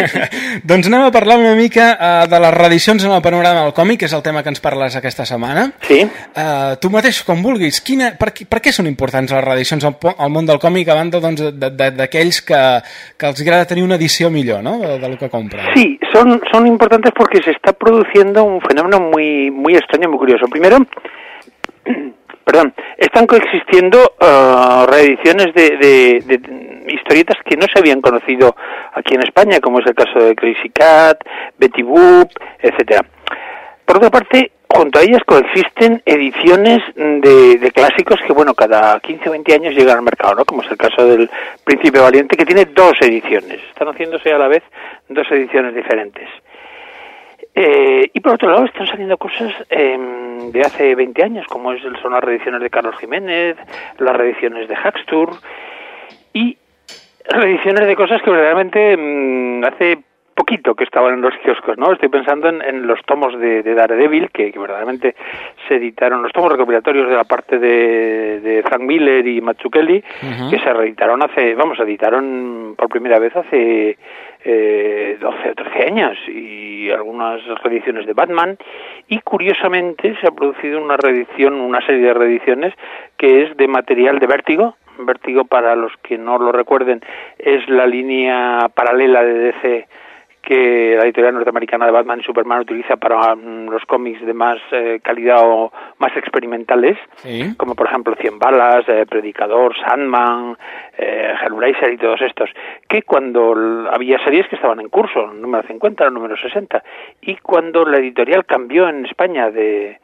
<laughs> Doncs anem a parlar una mica uh, de les reedicions en el panorama del còmic, que és el tema que ens parles aquesta setmana. Sí. Uh, tu mateix, com vulguis, quina, per, per què són importants les reedicions al, al món del còmic a banda doncs, d'aquells que, que els agrada tenir una edició millor no? de, de lo que compren? Sí, son, son importantes porque se está produciendo un fenómeno muy, muy extraño, muy curioso. Primero, <clears throat> perdón, están coexistiendo eh, reediciones de, de- de historietas que no se habían conocido aquí en España, como es el caso de Crazy Cat, Betty Boop, etcétera. Por otra parte, junto a ellas coexisten ediciones de, de clásicos que, bueno, cada 15 o 20 años llegan al mercado, ¿no? Como es el caso del Príncipe Valiente, que tiene dos ediciones. Están haciéndose a la vez dos ediciones diferentes. Eh, y por otro lado están saliendo cosas eh, de hace 20 años, como es, son las reediciones de Carlos Jiménez, las reediciones de Haxtur y reediciones de cosas que verdaderamente mm, hace poquito que estaban en los kioscos, ¿no? Estoy pensando en, en los tomos de, de Daredevil, que, que verdaderamente se editaron, los tomos recopilatorios de la parte de, de Frank Miller y Mazzucchelli, Ujú. que se reeditaron hace, vamos, se editaron por primera vez hace eh, 12 o 13 años, y algunas reediciones de Batman, y curiosamente se ha producido una reedición, una serie de reediciones que es de material de Vértigo, Vértigo, para los que no lo recuerden, es la línea paralela de DC que la editorial norteamericana de Batman y Superman utiliza para mm, los cómics de más eh, calidad o más experimentales, Sí. como por ejemplo Cien Balas, eh, Predicador, Sandman, eh, Hellraiser y todos estos, que cuando había series que estaban en curso, número 50, el número 60, y cuando la editorial cambió en España de,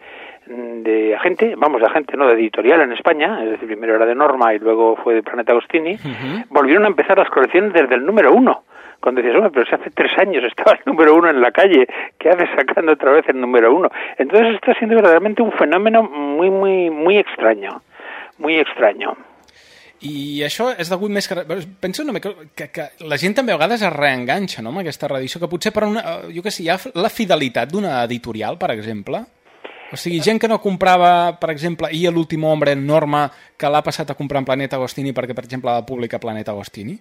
de agente, vamos, de agente, no, de editorial en España, es decir, primero era de Norma y luego fue de Planeta Agostini, volvieron a empezar las colecciones desde el número uno. Cuando dices, hombre, pero si hace tres años estaba el <laughs> número uno en la calle, ¿qué haces sacando otra vez el número uno? Entonces está siendo verdaderamente un fenómeno muy, muy, muy extraño. Muy extraño. I això és degut més que... Penso una mica que, que la gent també a vegades es reenganxa no, amb aquesta reedició, que potser per una... eh, Jo què sé, hi ha la fidelitat d'una editorial, per exemple? O sigui, gent que no comprava, per exemple, i l'últim hombre Norma, que l'ha passat a comprar en Planeta Agostini perquè, per exemple, la publica Planeta Agostini?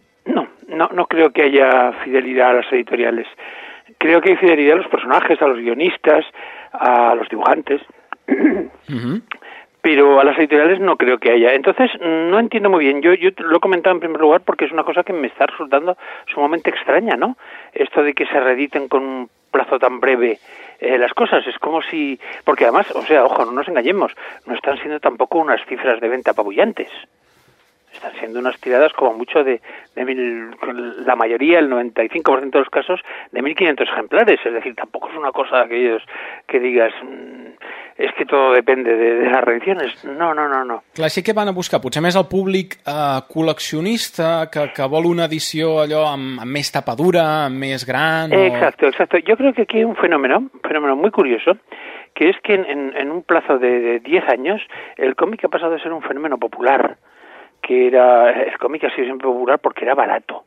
No, no, creo que haya fidelidad a las editoriales. Creo que hay fidelidad a los personajes, a los guionistas, a los dibujantes, pero a las editoriales no creo que haya. Entonces, no entiendo muy bien. Yo, yo lo he comentado en primer lugar porque es una cosa que me está resultando sumamente extraña, ¿no? Esto de que se reediten con un plazo tan breve eh, las cosas. Es como si... Porque además, o sea, ojo, no nos engañemos, no están siendo tampoco unas cifras de venta apabullantes están siendo unas tiradas como mucho de, de mil, la mayoría, el 95% de los casos, de 1.500 ejemplares. Es decir, tampoco es una cosa de aquellos que digas, mm, es que todo depende de, de las reediciones. No, no, no, no. Clar, sí que van a buscar potser més el públic eh, col·leccionista, que, que vol una edició allò amb, amb més tapadura, amb més gran... O... Exacto, exacto. Yo creo que aquí hay un fenómeno, un fenómeno muy curioso, que es que en, en- en un plazo de, de 10 años el cómic ha pasado de ser un fenómeno popular, que era el cómic ha sido siempre popular porque era barato,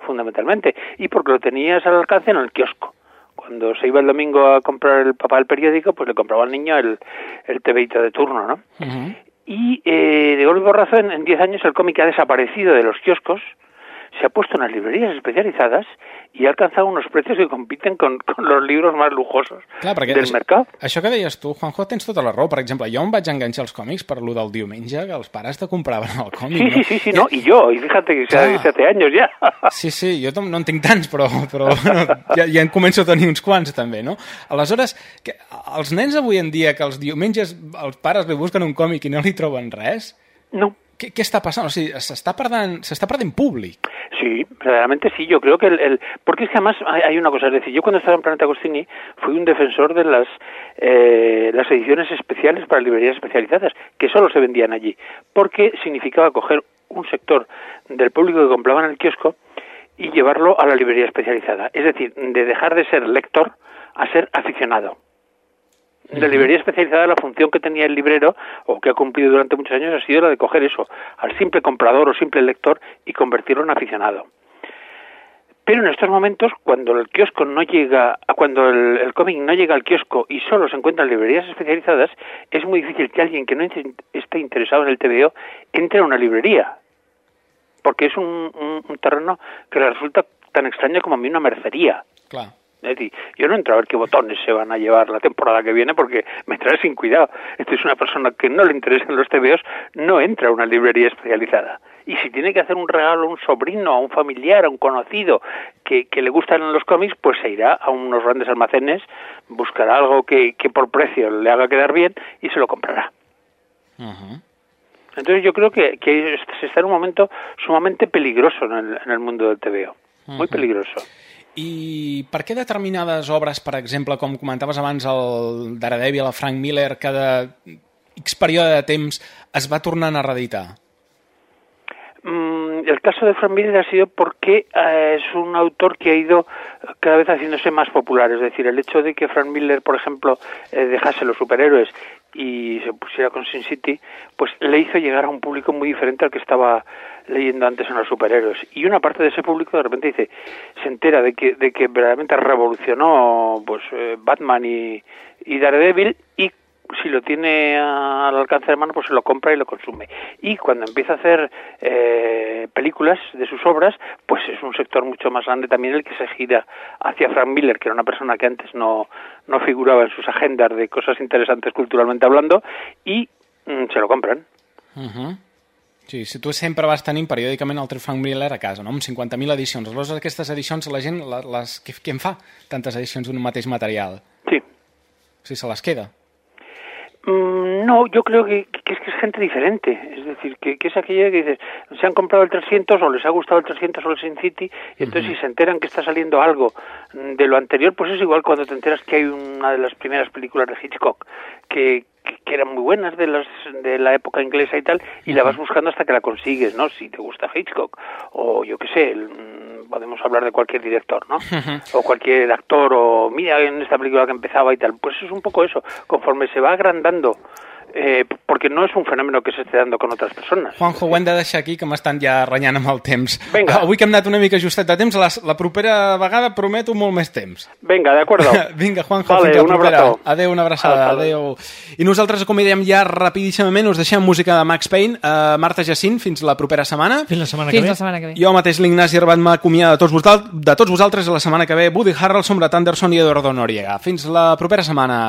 fundamentalmente, y porque lo tenías al alcance en el kiosco. Cuando se iba el domingo a comprar el papá del periódico, pues le compraba al niño el, el tebeito de turno, ¿no? Y eh, de golpe en en 10 años el cómic ha desaparecido de los kioscos, se ha puesto en las librerías especializadas y ha alcanzado unos precios que compiten con, con los libros más lujosos Clar, del això, mercado. això que deies tu, Juanjo, tens tota la raó. Per exemple, jo em vaig enganxar als còmics per lo del diumenge, que els pares te compraven el còmic, Sí, no? sí, sí, sí, no, y yo, y fíjate que sea Clar. desde hace años ya. <laughs> Sí, sí, jo no en tinc tants, però, però bueno, ja, ja en començo a tenir uns quants, també, no? Aleshores, que, els nens avui en dia, que els diumenges els pares li busquen un còmic i no li troben res... No. Què, què està passant? O sigui, s'està perdent, s'està perdent públic. Sí, verdaderamente sí, yo creo que el, Porque es que además hay, hay una cosa, es decir, yo cuando estaba en Planeta Agostini fui un defensor de las, eh, las ediciones especiales para librerías especializadas, que solo se vendían allí, porque significaba coger un sector del público que compraba en el kiosco y llevarlo a la librería especializada. Es decir, de dejar de ser lector a ser aficionado. La librería especializada, la función que tenía el librero, o que ha cumplido durante muchos años, ha sido la de coger eso, al simple comprador o simple lector, y convertirlo en aficionado. Pero en estos momentos, cuando el kiosco no llega, cuando el, el cómic no llega al kiosco y solo se encuentra en librerías especializadas, es muy difícil que alguien que no esté interesado en el TVO entre a una librería. Porque es un, un- un terreno que le resulta tan extraño como a mí una mercería. Clar. Es decir, yo no entro a ver qué botones se van a llevar la temporada que viene porque me trae sin cuidado. Entonces, una persona que no le interesan los TVOs no entra a una librería especializada. Y si tiene que hacer un regalo a un sobrino, a un familiar, a un conocido que, que le gustan los cómics, pues se irá a unos grandes almacenes, buscará algo que, que por precio le haga quedar bien y se lo comprará. Entonces yo creo que, que se está en un momento sumamente peligroso en el, en el mundo del TVO. Muy peligroso. I per què determinades obres, per exemple, com comentaves abans, el Daredevil, el Frank Miller, cada X període de temps es va tornant a reeditar? Mm, el caso de Frank Miller ha sido porque eh, es un autor que ha ido cada vez haciéndose más popular. Es decir, el hecho de que Frank Miller, por ejemplo, eh, dejase los superhéroes y se pusiera con Sin City, pues le hizo llegar a un público muy diferente al que estaba leyendo antes en los superhéroes. Y una parte de ese público de repente dice, se entera de que, de que verdaderamente revolucionó pues eh, Batman y, y Daredevil y si lo tiene al alcance de mano, pues se lo compra y lo consume. Y cuando empieza a hacer eh, películas de sus obras, pues es un sector mucho más grande también el que se gira hacia Frank Miller, que era una persona que antes no, no figuraba en sus agendas de cosas interesantes culturalmente hablando, y mm, se lo compran. Uh -huh. Sí, si tu sempre vas tenint periòdicament el Frank Miller a casa, no? amb 50.000 edicions. Aleshores, aquestes edicions, la gent, les, què, què en fa? Tantes edicions d'un mateix material. Sí. Si se les queda. Mm, no, yo creo que, que es que es gente diferente. Es decir, que, que es aquella que dices, se han comprado el 300 o les ha gustado el 300 o el Sin City, y entonces si se enteran que está saliendo algo de lo anterior, pues es igual cuando te enteras que hay una de las primeras películas de Hitchcock que, que, eran muy buenas de, las, de la época inglesa y tal, y la vas buscando hasta que la consigues, ¿no? Si te gusta Hitchcock, o yo qué sé, el, podemos hablar de cualquier director, ¿no? o cualquier actor, o mira en esta película que empezaba y tal. Pues es un poco eso, conforme se va agrandando, eh, porque no es un fenómeno que se esté dando con otras personas. Juanjo, ho hem de deixar aquí, que m'estan ja renyant amb el temps. Vinga. Avui que hem anat una mica ajustat de temps, la, la propera vegada prometo molt més temps. Venga, de acuerdo. <laughs> Vinga, Juanjo, Vale, fins la un propera. abrazo. Adéu, una abraçada. Hasta Adéu. I nosaltres acomiadem ja rapidíssimament, us deixem música de Max Payne. Uh, Marta Jacint, fins la propera setmana. Fins la setmana Fins la setmana que ve. Jo mateix, l'Ignasi Arbat, m'acomiada de, tots vosaltres, de tots vosaltres. A la setmana que ve, Woody Harrelson, Brett Anderson i Eduardo Noriega. Fins la propera setmana.